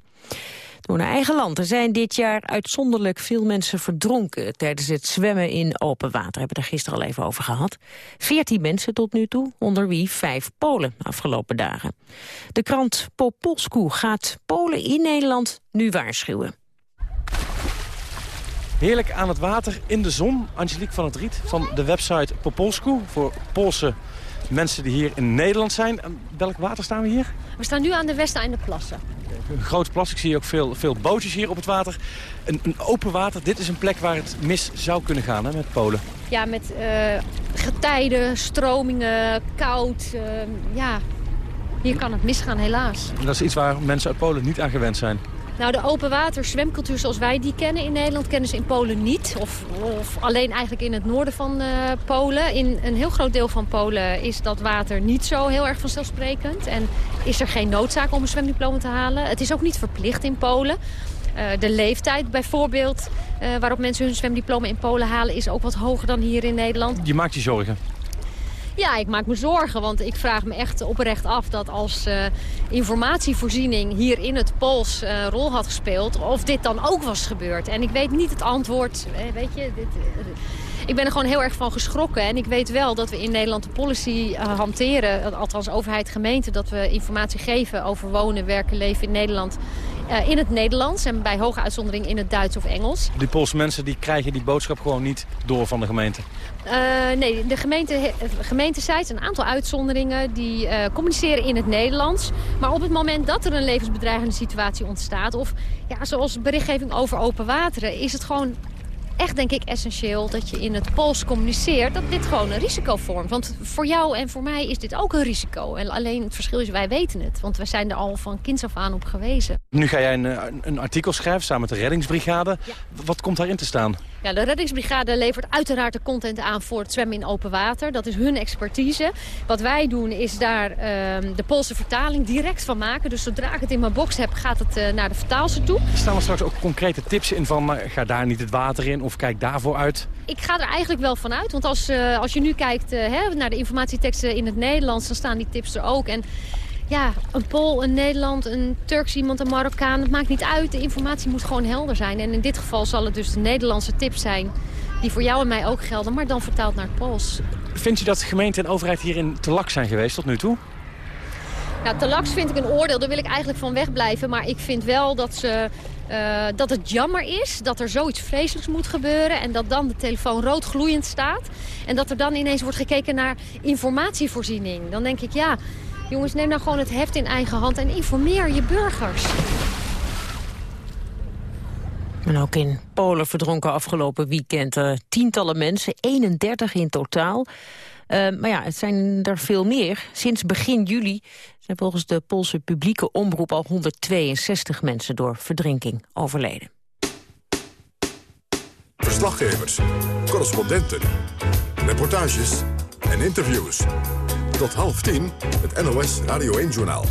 Door naar eigen land. Er zijn dit jaar uitzonderlijk veel mensen verdronken... tijdens het zwemmen in open water. We hebben het er gisteren al even over gehad. Veertien mensen tot nu toe, onder wie vijf Polen afgelopen dagen. De krant Popolsku gaat Polen in Nederland nu waarschuwen. Heerlijk aan het water, in de zon. Angelique van het Riet van de website Popolsku voor Poolse mensen die hier in Nederland zijn. Welk water staan we hier? We staan nu aan de Westeinde plassen. Een grote plas, ik zie ook veel, veel bootjes hier op het water. Een, een open water, dit is een plek waar het mis zou kunnen gaan hè, met Polen. Ja, met uh, getijden, stromingen, koud. Uh, ja, hier kan het misgaan helaas. En dat is iets waar mensen uit Polen niet aan gewend zijn. Nou, de open water zwemcultuur zoals wij die kennen in Nederland... kennen ze in Polen niet. Of, of alleen eigenlijk in het noorden van uh, Polen. In een heel groot deel van Polen is dat water niet zo heel erg vanzelfsprekend. En is er geen noodzaak om een zwemdiploma te halen. Het is ook niet verplicht in Polen. Uh, de leeftijd bijvoorbeeld, uh, waarop mensen hun zwemdiploma in Polen halen... is ook wat hoger dan hier in Nederland. Je maakt je zorgen? Ja, ik maak me zorgen, want ik vraag me echt oprecht af dat als uh, informatievoorziening hier in het Pools uh, rol had gespeeld, of dit dan ook was gebeurd. En ik weet niet het antwoord, weet je, dit, ik ben er gewoon heel erg van geschrokken. En ik weet wel dat we in Nederland de policy hanteren, althans overheid, gemeente, dat we informatie geven over wonen, werken, leven in Nederland. Uh, in het Nederlands en bij hoge uitzondering in het Duits of Engels. Die Poolse mensen die krijgen die boodschap gewoon niet door van de gemeente? Uh, nee, de gemeente, gemeente zijt een aantal uitzonderingen die uh, communiceren in het Nederlands. Maar op het moment dat er een levensbedreigende situatie ontstaat... of ja, zoals berichtgeving over open wateren... is het gewoon echt, denk ik, essentieel dat je in het Pools communiceert... dat dit gewoon een risico vormt. Want voor jou en voor mij is dit ook een risico. En alleen het verschil is, wij weten het. Want wij zijn er al van kinds af aan op gewezen. Nu ga jij een, een artikel schrijven samen met de reddingsbrigade. Ja. Wat komt daarin te staan? Ja, de reddingsbrigade levert uiteraard de content aan voor het zwemmen in open water. Dat is hun expertise. Wat wij doen is daar uh, de Poolse vertaling direct van maken. Dus zodra ik het in mijn box heb, gaat het uh, naar de vertaalster toe. Staan er straks ook concrete tips in van uh, ga daar niet het water in of kijk daarvoor uit? Ik ga er eigenlijk wel van uit. Want als, als je nu kijkt hè, naar de informatieteksten in het Nederlands, dan staan die tips er ook. En ja, een Pool, een Nederland, een Turks iemand, een Marokkaan. Het maakt niet uit. De informatie moet gewoon helder zijn. En in dit geval zal het dus de Nederlandse tips zijn... die voor jou en mij ook gelden, maar dan vertaald naar het Pools. Vind je dat gemeente en overheid hierin te lak zijn geweest tot nu toe? Nou, te laks vind ik een oordeel. Daar wil ik eigenlijk van wegblijven. Maar ik vind wel dat, ze, uh, dat het jammer is dat er zoiets vreselijks moet gebeuren... en dat dan de telefoon rood gloeiend staat. En dat er dan ineens wordt gekeken naar informatievoorziening. Dan denk ik, ja... Jongens, neem nou gewoon het heft in eigen hand en informeer je burgers. En ook in Polen verdronken afgelopen weekend uh, tientallen mensen, 31 in totaal. Uh, maar ja, het zijn er veel meer. Sinds begin juli zijn volgens de Poolse publieke omroep al 162 mensen door verdrinking overleden. Verslaggevers, correspondenten, reportages en interviews. Tot half tien, het NOS Radio 1-journaal.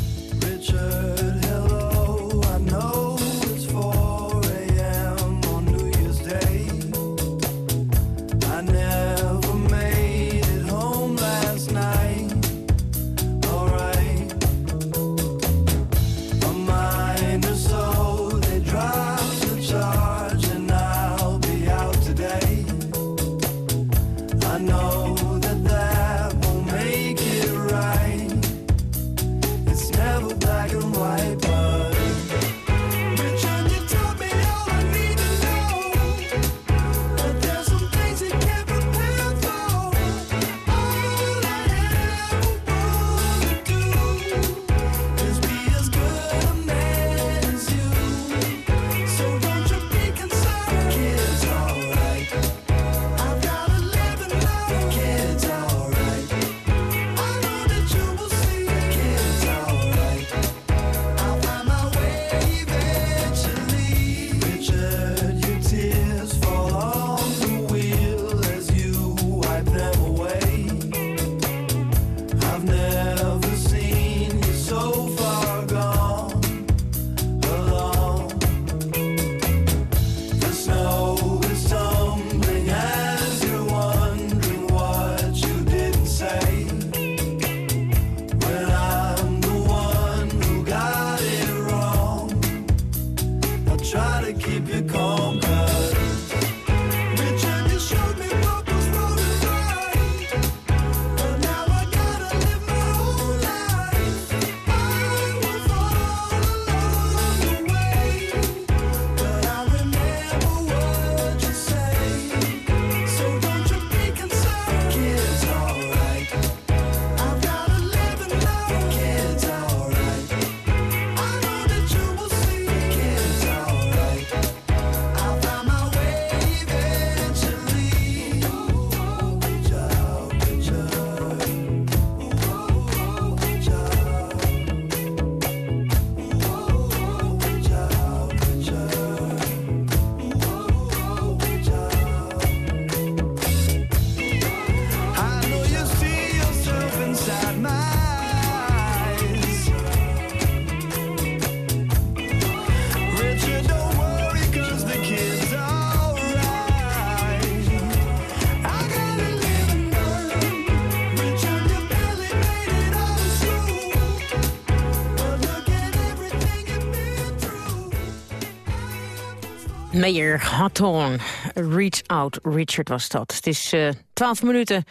Mayor Hatton, Reach Out Richard was dat. Het is uh, 12 minuten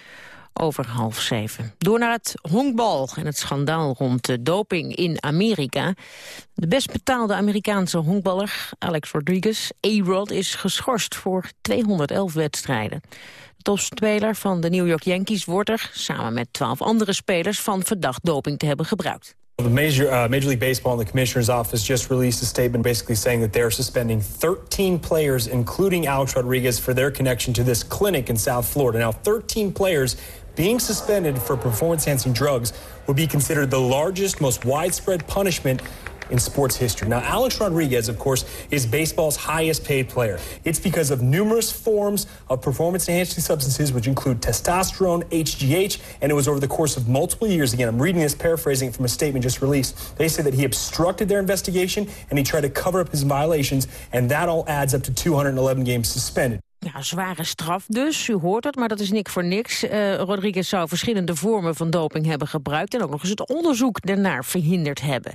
over half zeven. Door naar het honkbal en het schandaal rond de doping in Amerika. De best betaalde Amerikaanse honkballer Alex Rodriguez, A-Rod, is geschorst voor 211 wedstrijden. De topspeler van de New York Yankees wordt er, samen met 12 andere spelers, van verdacht doping te hebben gebruikt. The Major, uh, Major League Baseball and the Commissioner's Office just released a statement basically saying that they're suspending 13 players, including Alex Rodriguez, for their connection to this clinic in South Florida. Now, 13 players being suspended for performance-enhancing drugs would be considered the largest, most widespread punishment in sports history. Now, Alex Rodriguez, of course, is baseball's highest paid player. It's because of numerous forms of performance enhancing substances, which include testosterone, HGH, and it was over the course of multiple years. Again, I'm reading this, paraphrasing from a statement just released. They say that he obstructed their investigation and he tried to cover up his violations, and that all adds up to 211 games suspended. Ja, zware straf dus, u hoort het, maar dat is niks voor niks. Uh, Rodriguez zou verschillende vormen van doping hebben gebruikt... en ook nog eens het onderzoek daarnaar verhinderd hebben.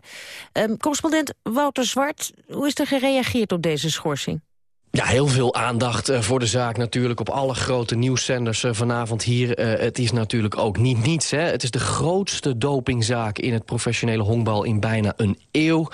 Um, correspondent Wouter Zwart, hoe is er gereageerd op deze schorsing? Ja, heel veel aandacht uh, voor de zaak natuurlijk op alle grote nieuwszenders uh, vanavond hier. Uh, het is natuurlijk ook niet niets. Hè? Het is de grootste dopingzaak in het professionele honkbal in bijna een eeuw.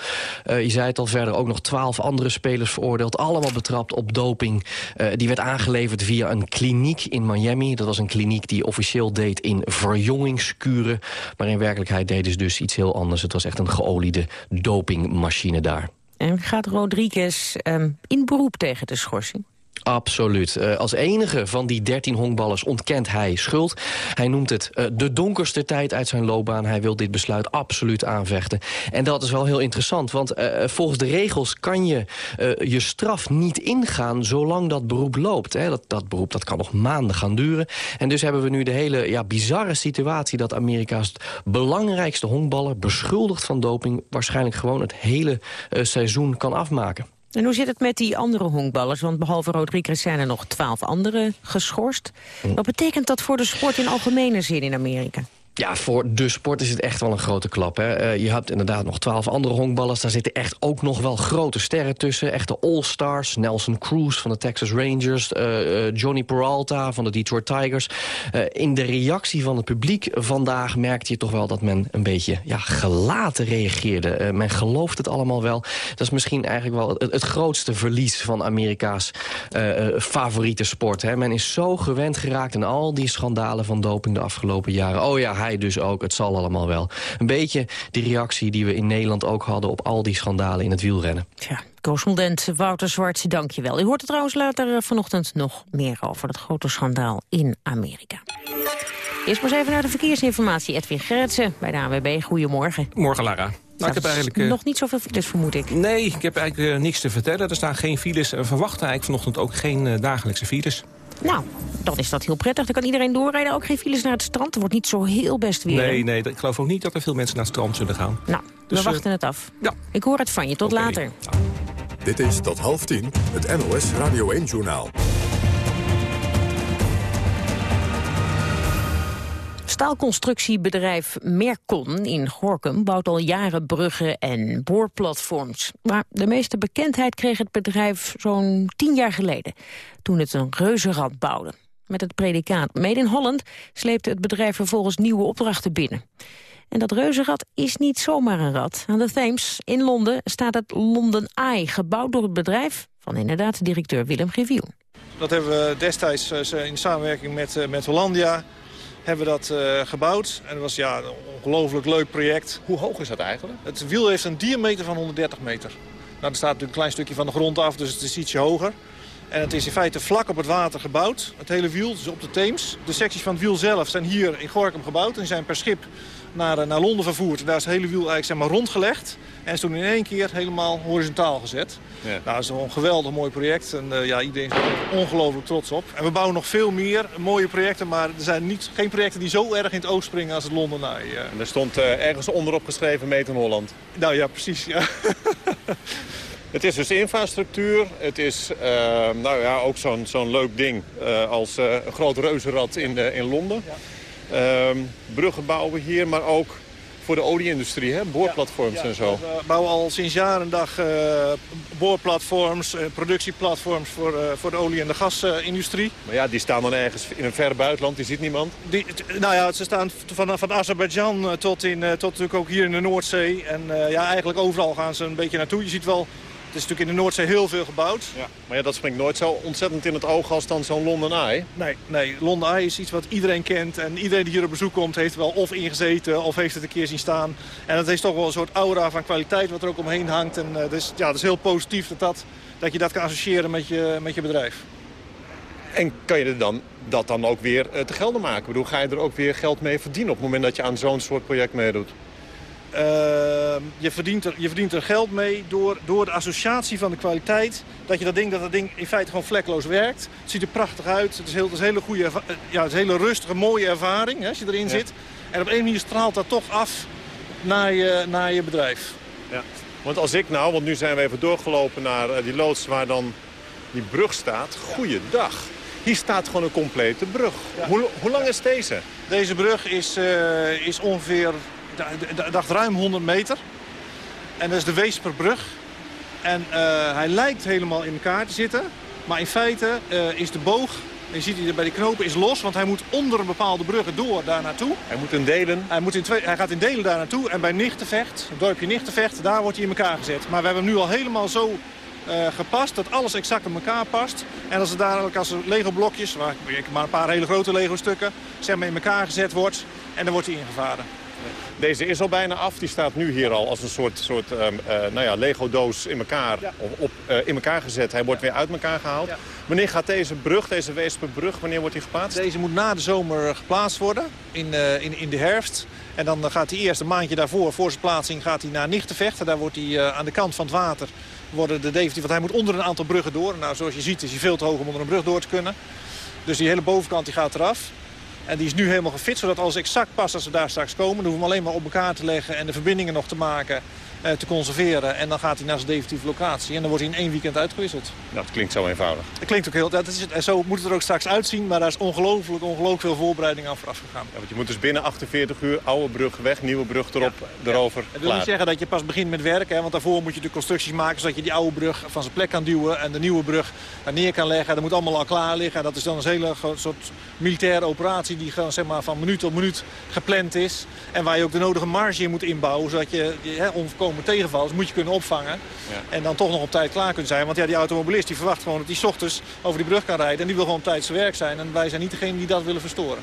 je zei het al verder, ook nog twaalf andere spelers veroordeeld. Allemaal betrapt op doping. die werd aangeleverd via een kliniek in Miami. Dat was een kliniek die officieel deed in verjongingskuren. Maar in werkelijkheid deden ze dus iets heel anders. Het was echt een geoliede dopingmachine daar. En gaat Rodriguez um, in beroep tegen de schorsing? Absoluut. Uh, als enige van die 13 honkballers ontkent hij schuld. Hij noemt het uh, de donkerste tijd uit zijn loopbaan. Hij wil dit besluit absoluut aanvechten. En dat is wel heel interessant, want uh, volgens de regels kan je je straf niet ingaan zolang dat beroep loopt. Hè. Dat, dat beroep dat kan nog maanden gaan duren. En dus hebben we nu de hele ja, bizarre situatie dat Amerika's belangrijkste honkballer beschuldigd van doping waarschijnlijk gewoon het hele seizoen kan afmaken. En hoe zit het met die andere honkballers? Want behalve Rodriguez zijn er nog twaalf anderen geschorst. Wat betekent dat voor de sport in algemene zin in Amerika? Ja, voor de sport is het echt wel een grote klap. Hè? Uh, je hebt inderdaad nog twaalf andere honkballers. Daar zitten echt ook nog wel grote sterren tussen. Echte all-stars. Nelson Cruz van de Texas Rangers. Uh, Johnny Peralta van de Detroit Tigers. In de reactie van het publiek vandaag merkte je toch wel... dat men een beetje ja, gelaten reageerde. men gelooft het allemaal wel. Dat is misschien eigenlijk wel het, het grootste verlies van Amerika's favoriete sport. Hè? Men is zo gewend geraakt aan al die schandalen van doping de afgelopen jaren. Oh ja, hij dus ook, het zal allemaal wel. Een beetje die reactie die we in Nederland ook hadden... op al die schandalen in het wielrennen. Ja, correspondent Wouter Zwart, dank je wel. U hoort er trouwens later eh, vanochtend nog meer over... dat grote schandaal in Amerika. Eerst maar eens even naar de verkeersinformatie. Edwin Gerritsen bij de ANWB. Goedemorgen. Morgen, Lara. Nou, ik heb eigenlijk, uh, nog niet zoveel files, vermoed ik. Nee, ik heb eigenlijk uh, niks te vertellen. Er staan geen files. We verwachten eigenlijk vanochtend ook geen uh, dagelijkse files. Nou, dan is dat heel prettig. Dan kan iedereen doorrijden. Ook geen files naar het strand. Er wordt niet zo heel best weer. Nee, nee ik geloof ook niet dat er veel mensen naar het strand zullen gaan. Nou, dus, we wachten het af. Ja. Ik hoor het van je. Tot okay. later. Dit is tot half tien het NOS Radio 1-journaal. Staalconstructiebedrijf Mercon in Gorkum bouwt al jaren bruggen en boorplatforms. Maar de meeste bekendheid kreeg het bedrijf zo'n tien jaar geleden, toen het een reuzenrad bouwde. Met het predicaat Made in Holland sleepte het bedrijf vervolgens nieuwe opdrachten binnen. En dat reuzenrad is niet zomaar een rad. Aan de Thames in Londen staat het London Eye, gebouwd door het bedrijf van inderdaad directeur Willem Griviel. Dat hebben we destijds in samenwerking met, met Hollandia hebben we dat uh, gebouwd. En dat was ja, een ongelooflijk leuk project. Hoe hoog is dat eigenlijk? Het wiel heeft een diameter van 130 meter. Nou, er staat natuurlijk een klein stukje van de grond af, dus het is ietsje hoger. En het is in feite vlak op het water gebouwd. Het hele wiel, dus op de Theems. De secties van het wiel zelf zijn hier in Gorkum gebouwd. En die zijn per schip naar, naar Londen vervoerd. Daar is het hele wiel eigenlijk zeg maar, rondgelegd. En is toen in één keer helemaal horizontaal gezet. Ja. Nou, dat is een geweldig mooi project. En uh, ja, iedereen is er ongelooflijk trots op. En we bouwen nog veel meer mooie projecten. Maar er zijn niet, geen projecten die zo erg in het oog springen als het Londen uh. En er stond uh, ergens onderop geschreven Made in Holland. Nou ja, precies. Ja. Het is dus infrastructuur. Het is uh, nou ja, ook zo'n zo'n leuk ding uh, als uh, een groot reuzenrad in, in Londen. Ja. Bruggen bouwen hier, maar ook voor de olieindustrie, hè? boorplatforms en zo. We bouwen al sinds jaren en dag eh, boorplatforms, eh, productieplatforms voor, eh, voor de olie- en de gasindustrie. Maar ja, die staan dan ergens in een ver buitenland, die ziet niemand. Die, nou ja, ze staan van, van Azerbeidzjan eh, tot, in, eh, tot natuurlijk ook hier in de Noordzee. En eh, ja, eigenlijk overal gaan ze een beetje naartoe. Je ziet wel, natuurlijk in de Noordzee heel veel gebouwd. Ja. Maar ja, dat springt nooit zo ontzettend in het oog als dan zo'n London Eye. Nee, nee, Londen Eye is iets wat iedereen kent. En iedereen die hier op bezoek komt heeft er wel of ingezeten of heeft het een keer zien staan. En dat is toch wel een soort aura van kwaliteit wat er ook omheen hangt. En eh, dus, ja, dat is heel positief dat, dat, dat je dat kan associëren met je, met je bedrijf. En kan je er dan, dat dan ook weer eh, te gelden maken? Ik bedoel, ga je er ook weer geld mee verdienen op het moment dat je aan zo'n soort project meedoet? Uh, je, verdient er, je verdient er geld mee door, door de associatie van de kwaliteit. Dat je dat ding, dat dat ding in feite gewoon vlekloos werkt. Het ziet er prachtig uit. Het is, heel, het is een hele goede, eh, ja, het is hele rustige, mooie ervaring hè, als je erin Ja. zit. En op een manier straalt dat toch af naar je, naar je bedrijf. Ja. Want als ik nou, want nu zijn we even doorgelopen naar eh, die loods waar dan die brug staat. Goeiedag. Hier staat gewoon een complete brug. Hoe, hoe lang is deze? Deze brug is, eh, is ongeveer, dacht ruim 100 meter. En dat is de Weesperbrug. En eh, hij lijkt helemaal in elkaar te zitten. Maar in feite eh, is de boog, je ziet hier bij die knopen, is los. Want hij moet onder een bepaalde bruggen door daar naartoe. Hij moet in delen? Hij, moet in twee, hij gaat in delen daar naartoe. En bij Nichtenvecht, het dorpje Nichtenvecht, daar wordt hij in elkaar gezet. Maar we hebben hem nu al helemaal zo eh, gepast dat alles exact in elkaar past. En als er dadelijk als er Lego-blokjes, waar ik maar een paar hele grote Lego-stukken, zeg maar in elkaar gezet wordt. En dan wordt hij ingevaren. Deze is al bijna af. Die staat nu hier al als een soort, soort ehm, eh, nou ja, Lego-doos in elkaar, op, eh, in elkaar gezet. Hij wordt weer uit elkaar gehaald. Wanneer gaat deze brug, deze Weesperbrug, wanneer wordt die geplaatst? Deze moet na de zomer geplaatst worden, in, eh, in, in de herfst. En dan gaat hij eerst een maandje daarvoor, voor zijn plaatsing, gaat hij naar Nichtenvecht. En daar wordt hij aan de kant van het water, worden de definitief, want hij moet onder een aantal bruggen door. Nou, zoals je ziet is hij veel te hoog om onder een brug door te kunnen. Dus die hele bovenkant die gaat eraf. En die is nu helemaal gefit, zodat alles exact past als we daar straks komen. Dan hoeven we hem alleen maar op elkaar te leggen en de verbindingen nog te maken, te conserveren. En dan gaat hij naar zijn definitieve locatie. En dan wordt hij in één weekend uitgewisseld. Dat klinkt zo eenvoudig. Dat klinkt ook heel... Dat is het, en zo moet het er ook straks uitzien. Maar daar is ongelooflijk, ongelooflijk veel voorbereiding aan vooraf gegaan. Ja, want je moet dus binnen 48 uur oude brug weg, nieuwe brug erop, erover, Dat wil niet zeggen dat je pas begint met werken. Hè, want daarvoor moet je de constructies maken zodat je die oude brug van zijn plek kan duwen. En de nieuwe brug daar neer kan leggen. Dat moet allemaal al klaar liggen. Dat is dan een hele soort militaire operatie die gewoon zeg maar, van minuut tot minuut gepland is. En waar je ook de nodige marge in moet inbouwen. Zodat je, je hè, onvoorkomen tegenvallers moet je kunnen opvangen. En dan toch nog op tijd klaar kunt zijn. Want ja, die automobilist die verwacht gewoon dat hij 's ochtends over die brug kan rijden. En die wil gewoon op tijd zijn werk zijn. En wij zijn niet degene die dat willen verstoren.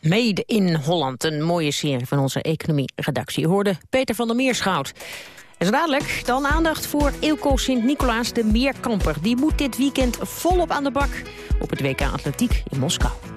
Made in Holland, een mooie serie van onze economie-redactie. Hoorde Peter van der Meerschout. En zo dadelijk dan aandacht voor Eelco Sint-Nicolaas de Meerkamper. Die moet dit weekend volop aan de bak op het WK Atletiek in Moskou.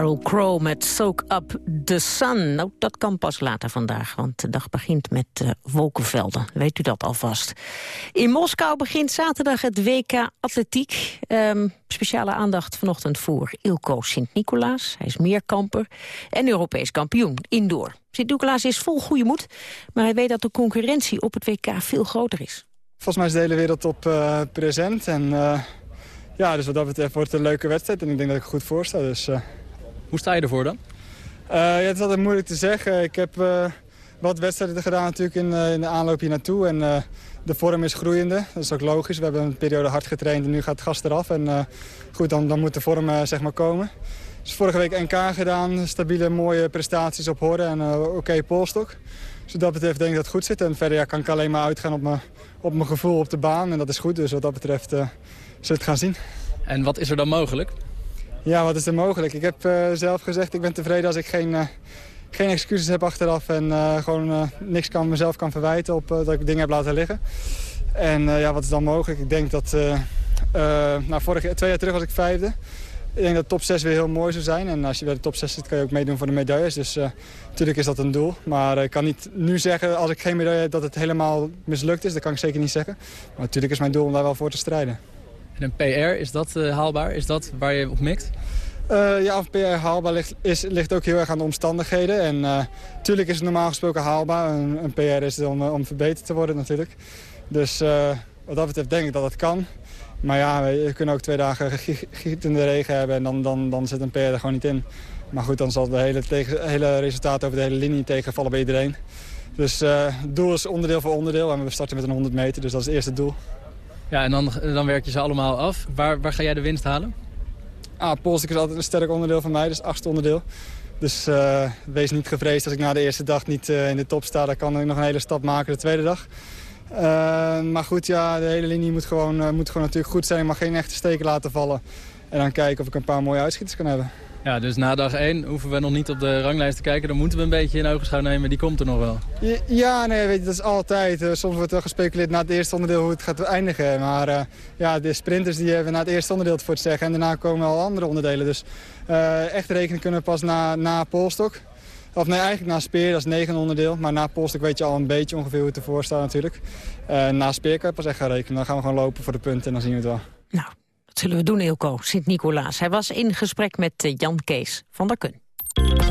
Sheryl Crow met Soak Up the Sun. Nou, dat kan pas later vandaag, want de dag begint met uh, wolkenvelden. Weet u dat alvast. In Moskou begint zaterdag het WK Atletiek. Um, speciale aandacht vanochtend voor Ilko Sint-Nicolaas. Hij is meerkamper en Europees kampioen, indoor. Sint-Nicolaas is vol goede moed, maar hij weet dat de concurrentie op het WK veel groter is. Volgens mij is de hele wereld op uh, present en... Uh, ja, dus wat dat betreft wordt het een leuke wedstrijd en ik denk dat ik er goed voor sta. Dus. Hoe sta je ervoor dan? Uh, ja, het is altijd moeilijk te zeggen. Ik heb uh, wat wedstrijden gedaan natuurlijk in, uh, in de aanloop hier naartoe. En de vorm is groeiende. Dat is ook logisch. We hebben een periode hard getraind en nu gaat het gas eraf. En goed, dan, dan moet de vorm zeg maar komen. Dus vorige week NK gedaan. Stabiele, mooie prestaties op Horren en oké okay polstok. Dus wat dat betreft denk ik dat het goed zit. En verder ja, kan ik alleen maar uitgaan op mijn, op mijn gevoel op de baan. En dat is goed. Dus wat dat betreft zullen we het gaan zien. En wat is er dan mogelijk? Ja, wat is er mogelijk? Ik heb uh, zelf gezegd, ik ben tevreden als ik geen, uh, geen excuses heb achteraf... en uh, gewoon niks kan, mezelf kan verwijten op dat ik dingen heb laten liggen. En ja, wat is dan mogelijk? Ik denk dat... nou, vorige, twee jaar terug was ik vijfde. Ik denk dat top 6 weer heel mooi zou zijn. En als je bij de top 6 zit, kan je ook meedoen voor de medailles. Dus natuurlijk is dat een doel. Maar ik kan niet nu zeggen, als ik geen medaille heb, dat het helemaal mislukt is. Dat kan ik zeker niet zeggen. Maar natuurlijk is mijn doel om daar wel voor te strijden. En een PR, is dat uh, haalbaar? Is dat waar je op mikt? Uh, ja, of PR haalbaar ligt, is, ligt ook heel erg aan de omstandigheden. En uh, is het normaal gesproken haalbaar. Een, een PR is om, om verbeterd te worden natuurlijk. Dus wat dat betreft denk ik dat het kan. Maar ja, we kunnen ook twee dagen gietende regen hebben en dan, dan, dan zit een PR er gewoon niet in. Maar goed, dan zal het hele, hele resultaat over de hele linie tegenvallen bij iedereen. Dus het doel is onderdeel voor onderdeel en we starten met een 100 meter, dus dat is het eerste doel. Ja, en dan, dan werk je ze allemaal af. Waar, waar ga jij de winst halen? Ah, polstuk is altijd een sterk onderdeel van mij, dus achtste onderdeel. Dus uh, wees niet gevreesd als ik na de eerste dag niet uh, in de top sta. Dan kan ik nog een hele stap maken de tweede dag. Uh, maar goed, ja, de hele linie moet gewoon, moet gewoon natuurlijk goed zijn. Mag geen echte steken laten vallen. En dan kijken of ik een paar mooie uitschieters kan hebben. Ja, dus na dag 1 hoeven we nog niet op de ranglijst te kijken. Dan moeten we een beetje in ogenschouw nemen. Die komt er nog wel. Ja, nee, weet je, dat is altijd. Uh, soms wordt er gespeculeerd na het eerste onderdeel hoe het gaat eindigen. Maar uh, ja, de sprinters die hebben na het eerste onderdeel het voor te zeggen. En daarna komen al andere onderdelen. Dus uh, echt rekenen kunnen we pas na, na Polstok. Of nee, eigenlijk na Speer, dat is negen onderdeel. Maar na Polstok weet je al een beetje ongeveer hoe het ervoor staat natuurlijk. na Speer kan je pas echt gaan rekenen. Dan gaan we gewoon lopen voor de punten en dan zien we het wel. Nou, dat zullen we doen, Ilko Sint-Nicolaas. Hij was in gesprek met eh, Jan Kees van der Kun.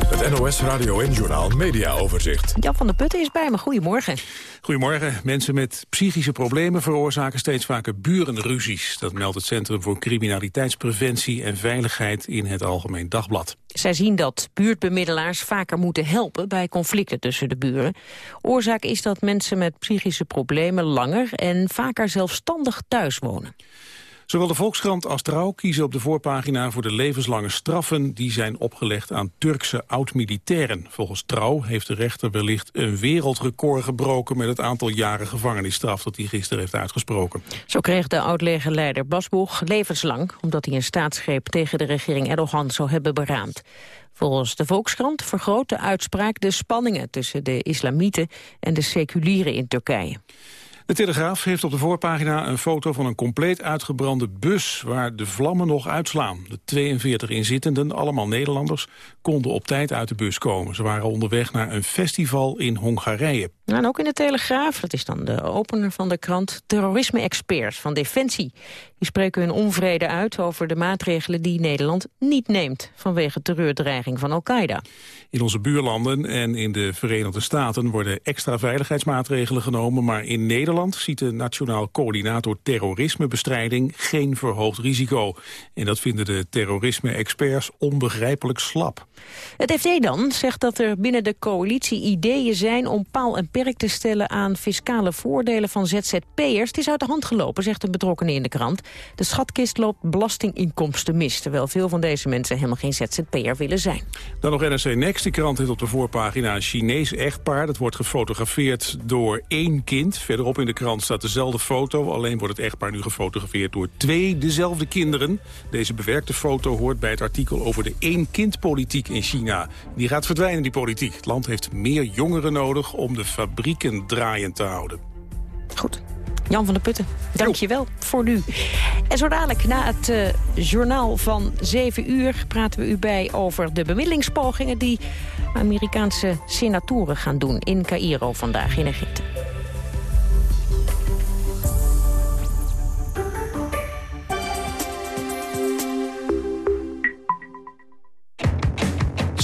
Het NOS Radio en Journaal Media Overzicht. Jan van der Putten is bij me. Goedemorgen. Goedemorgen. Mensen met psychische problemen veroorzaken steeds vaker burenruzies. Dat meldt het Centrum voor Criminaliteitspreventie en Veiligheid in het Algemeen Dagblad. Zij zien dat buurtbemiddelaars vaker moeten helpen bij conflicten tussen de buren. Oorzaak is dat mensen met psychische problemen langer en vaker zelfstandig thuis wonen. Zowel de Volkskrant als Trouw kiezen op de voorpagina voor de levenslange straffen die zijn opgelegd aan Turkse oud-militairen. Volgens Trouw heeft de rechter wellicht een wereldrecord gebroken met het aantal jaren gevangenisstraf dat hij gisteren heeft uitgesproken. Zo kreeg de oud-legerleider Basboeg levenslang omdat hij een staatsgreep tegen de regering Erdogan zou hebben beraamd. Volgens de Volkskrant vergroot de uitspraak de spanningen tussen de islamieten en de seculieren in Turkije. De Telegraaf heeft op de voorpagina een foto van een compleet uitgebrande bus... waar de vlammen nog uitslaan. De 42 inzittenden, allemaal Nederlanders, konden op tijd uit de bus komen. Ze waren onderweg naar een festival in Hongarije. En ook in de Telegraaf, dat is dan de opener van de krant... terrorisme-experts van Defensie. Die spreken hun onvrede uit over de maatregelen die Nederland niet neemt... vanwege terreurdreiging van Al-Qaeda. In onze buurlanden en in de Verenigde Staten worden extra veiligheidsmaatregelen genomen... maar in Nederland ziet de Nationaal Coördinator Terrorismebestrijding geen verhoogd risico. En dat vinden de terrorisme-experts onbegrijpelijk slap. Het FD dan zegt dat er binnen de coalitie ideeën zijn om paal en perk te stellen aan fiscale voordelen van ZZP'ers. Het is uit de hand gelopen, zegt een betrokkenen in de krant. De schatkist loopt belastinginkomsten mis, terwijl veel van deze mensen helemaal geen ZZP'er willen zijn. Dan nog NRC Next. De krant heeft op de voorpagina een Chinees echtpaar. Dat wordt gefotografeerd door één kind. Verderop in de krant staat dezelfde foto. Alleen wordt het echtpaar nu gefotografeerd door twee dezelfde kinderen. Deze bewerkte foto hoort bij het artikel over de één-kind-politiek in China. Die gaat verdwijnen, die politiek. Het land heeft meer jongeren nodig om de fabrieken draaiend te houden. Goed. Jan van der Putten, dank je wel voor nu. En zo dadelijk na het uh, journaal van 7 uur praten we u bij over de bemiddelingspogingen die Amerikaanse senatoren gaan doen in Cairo vandaag in Egypte.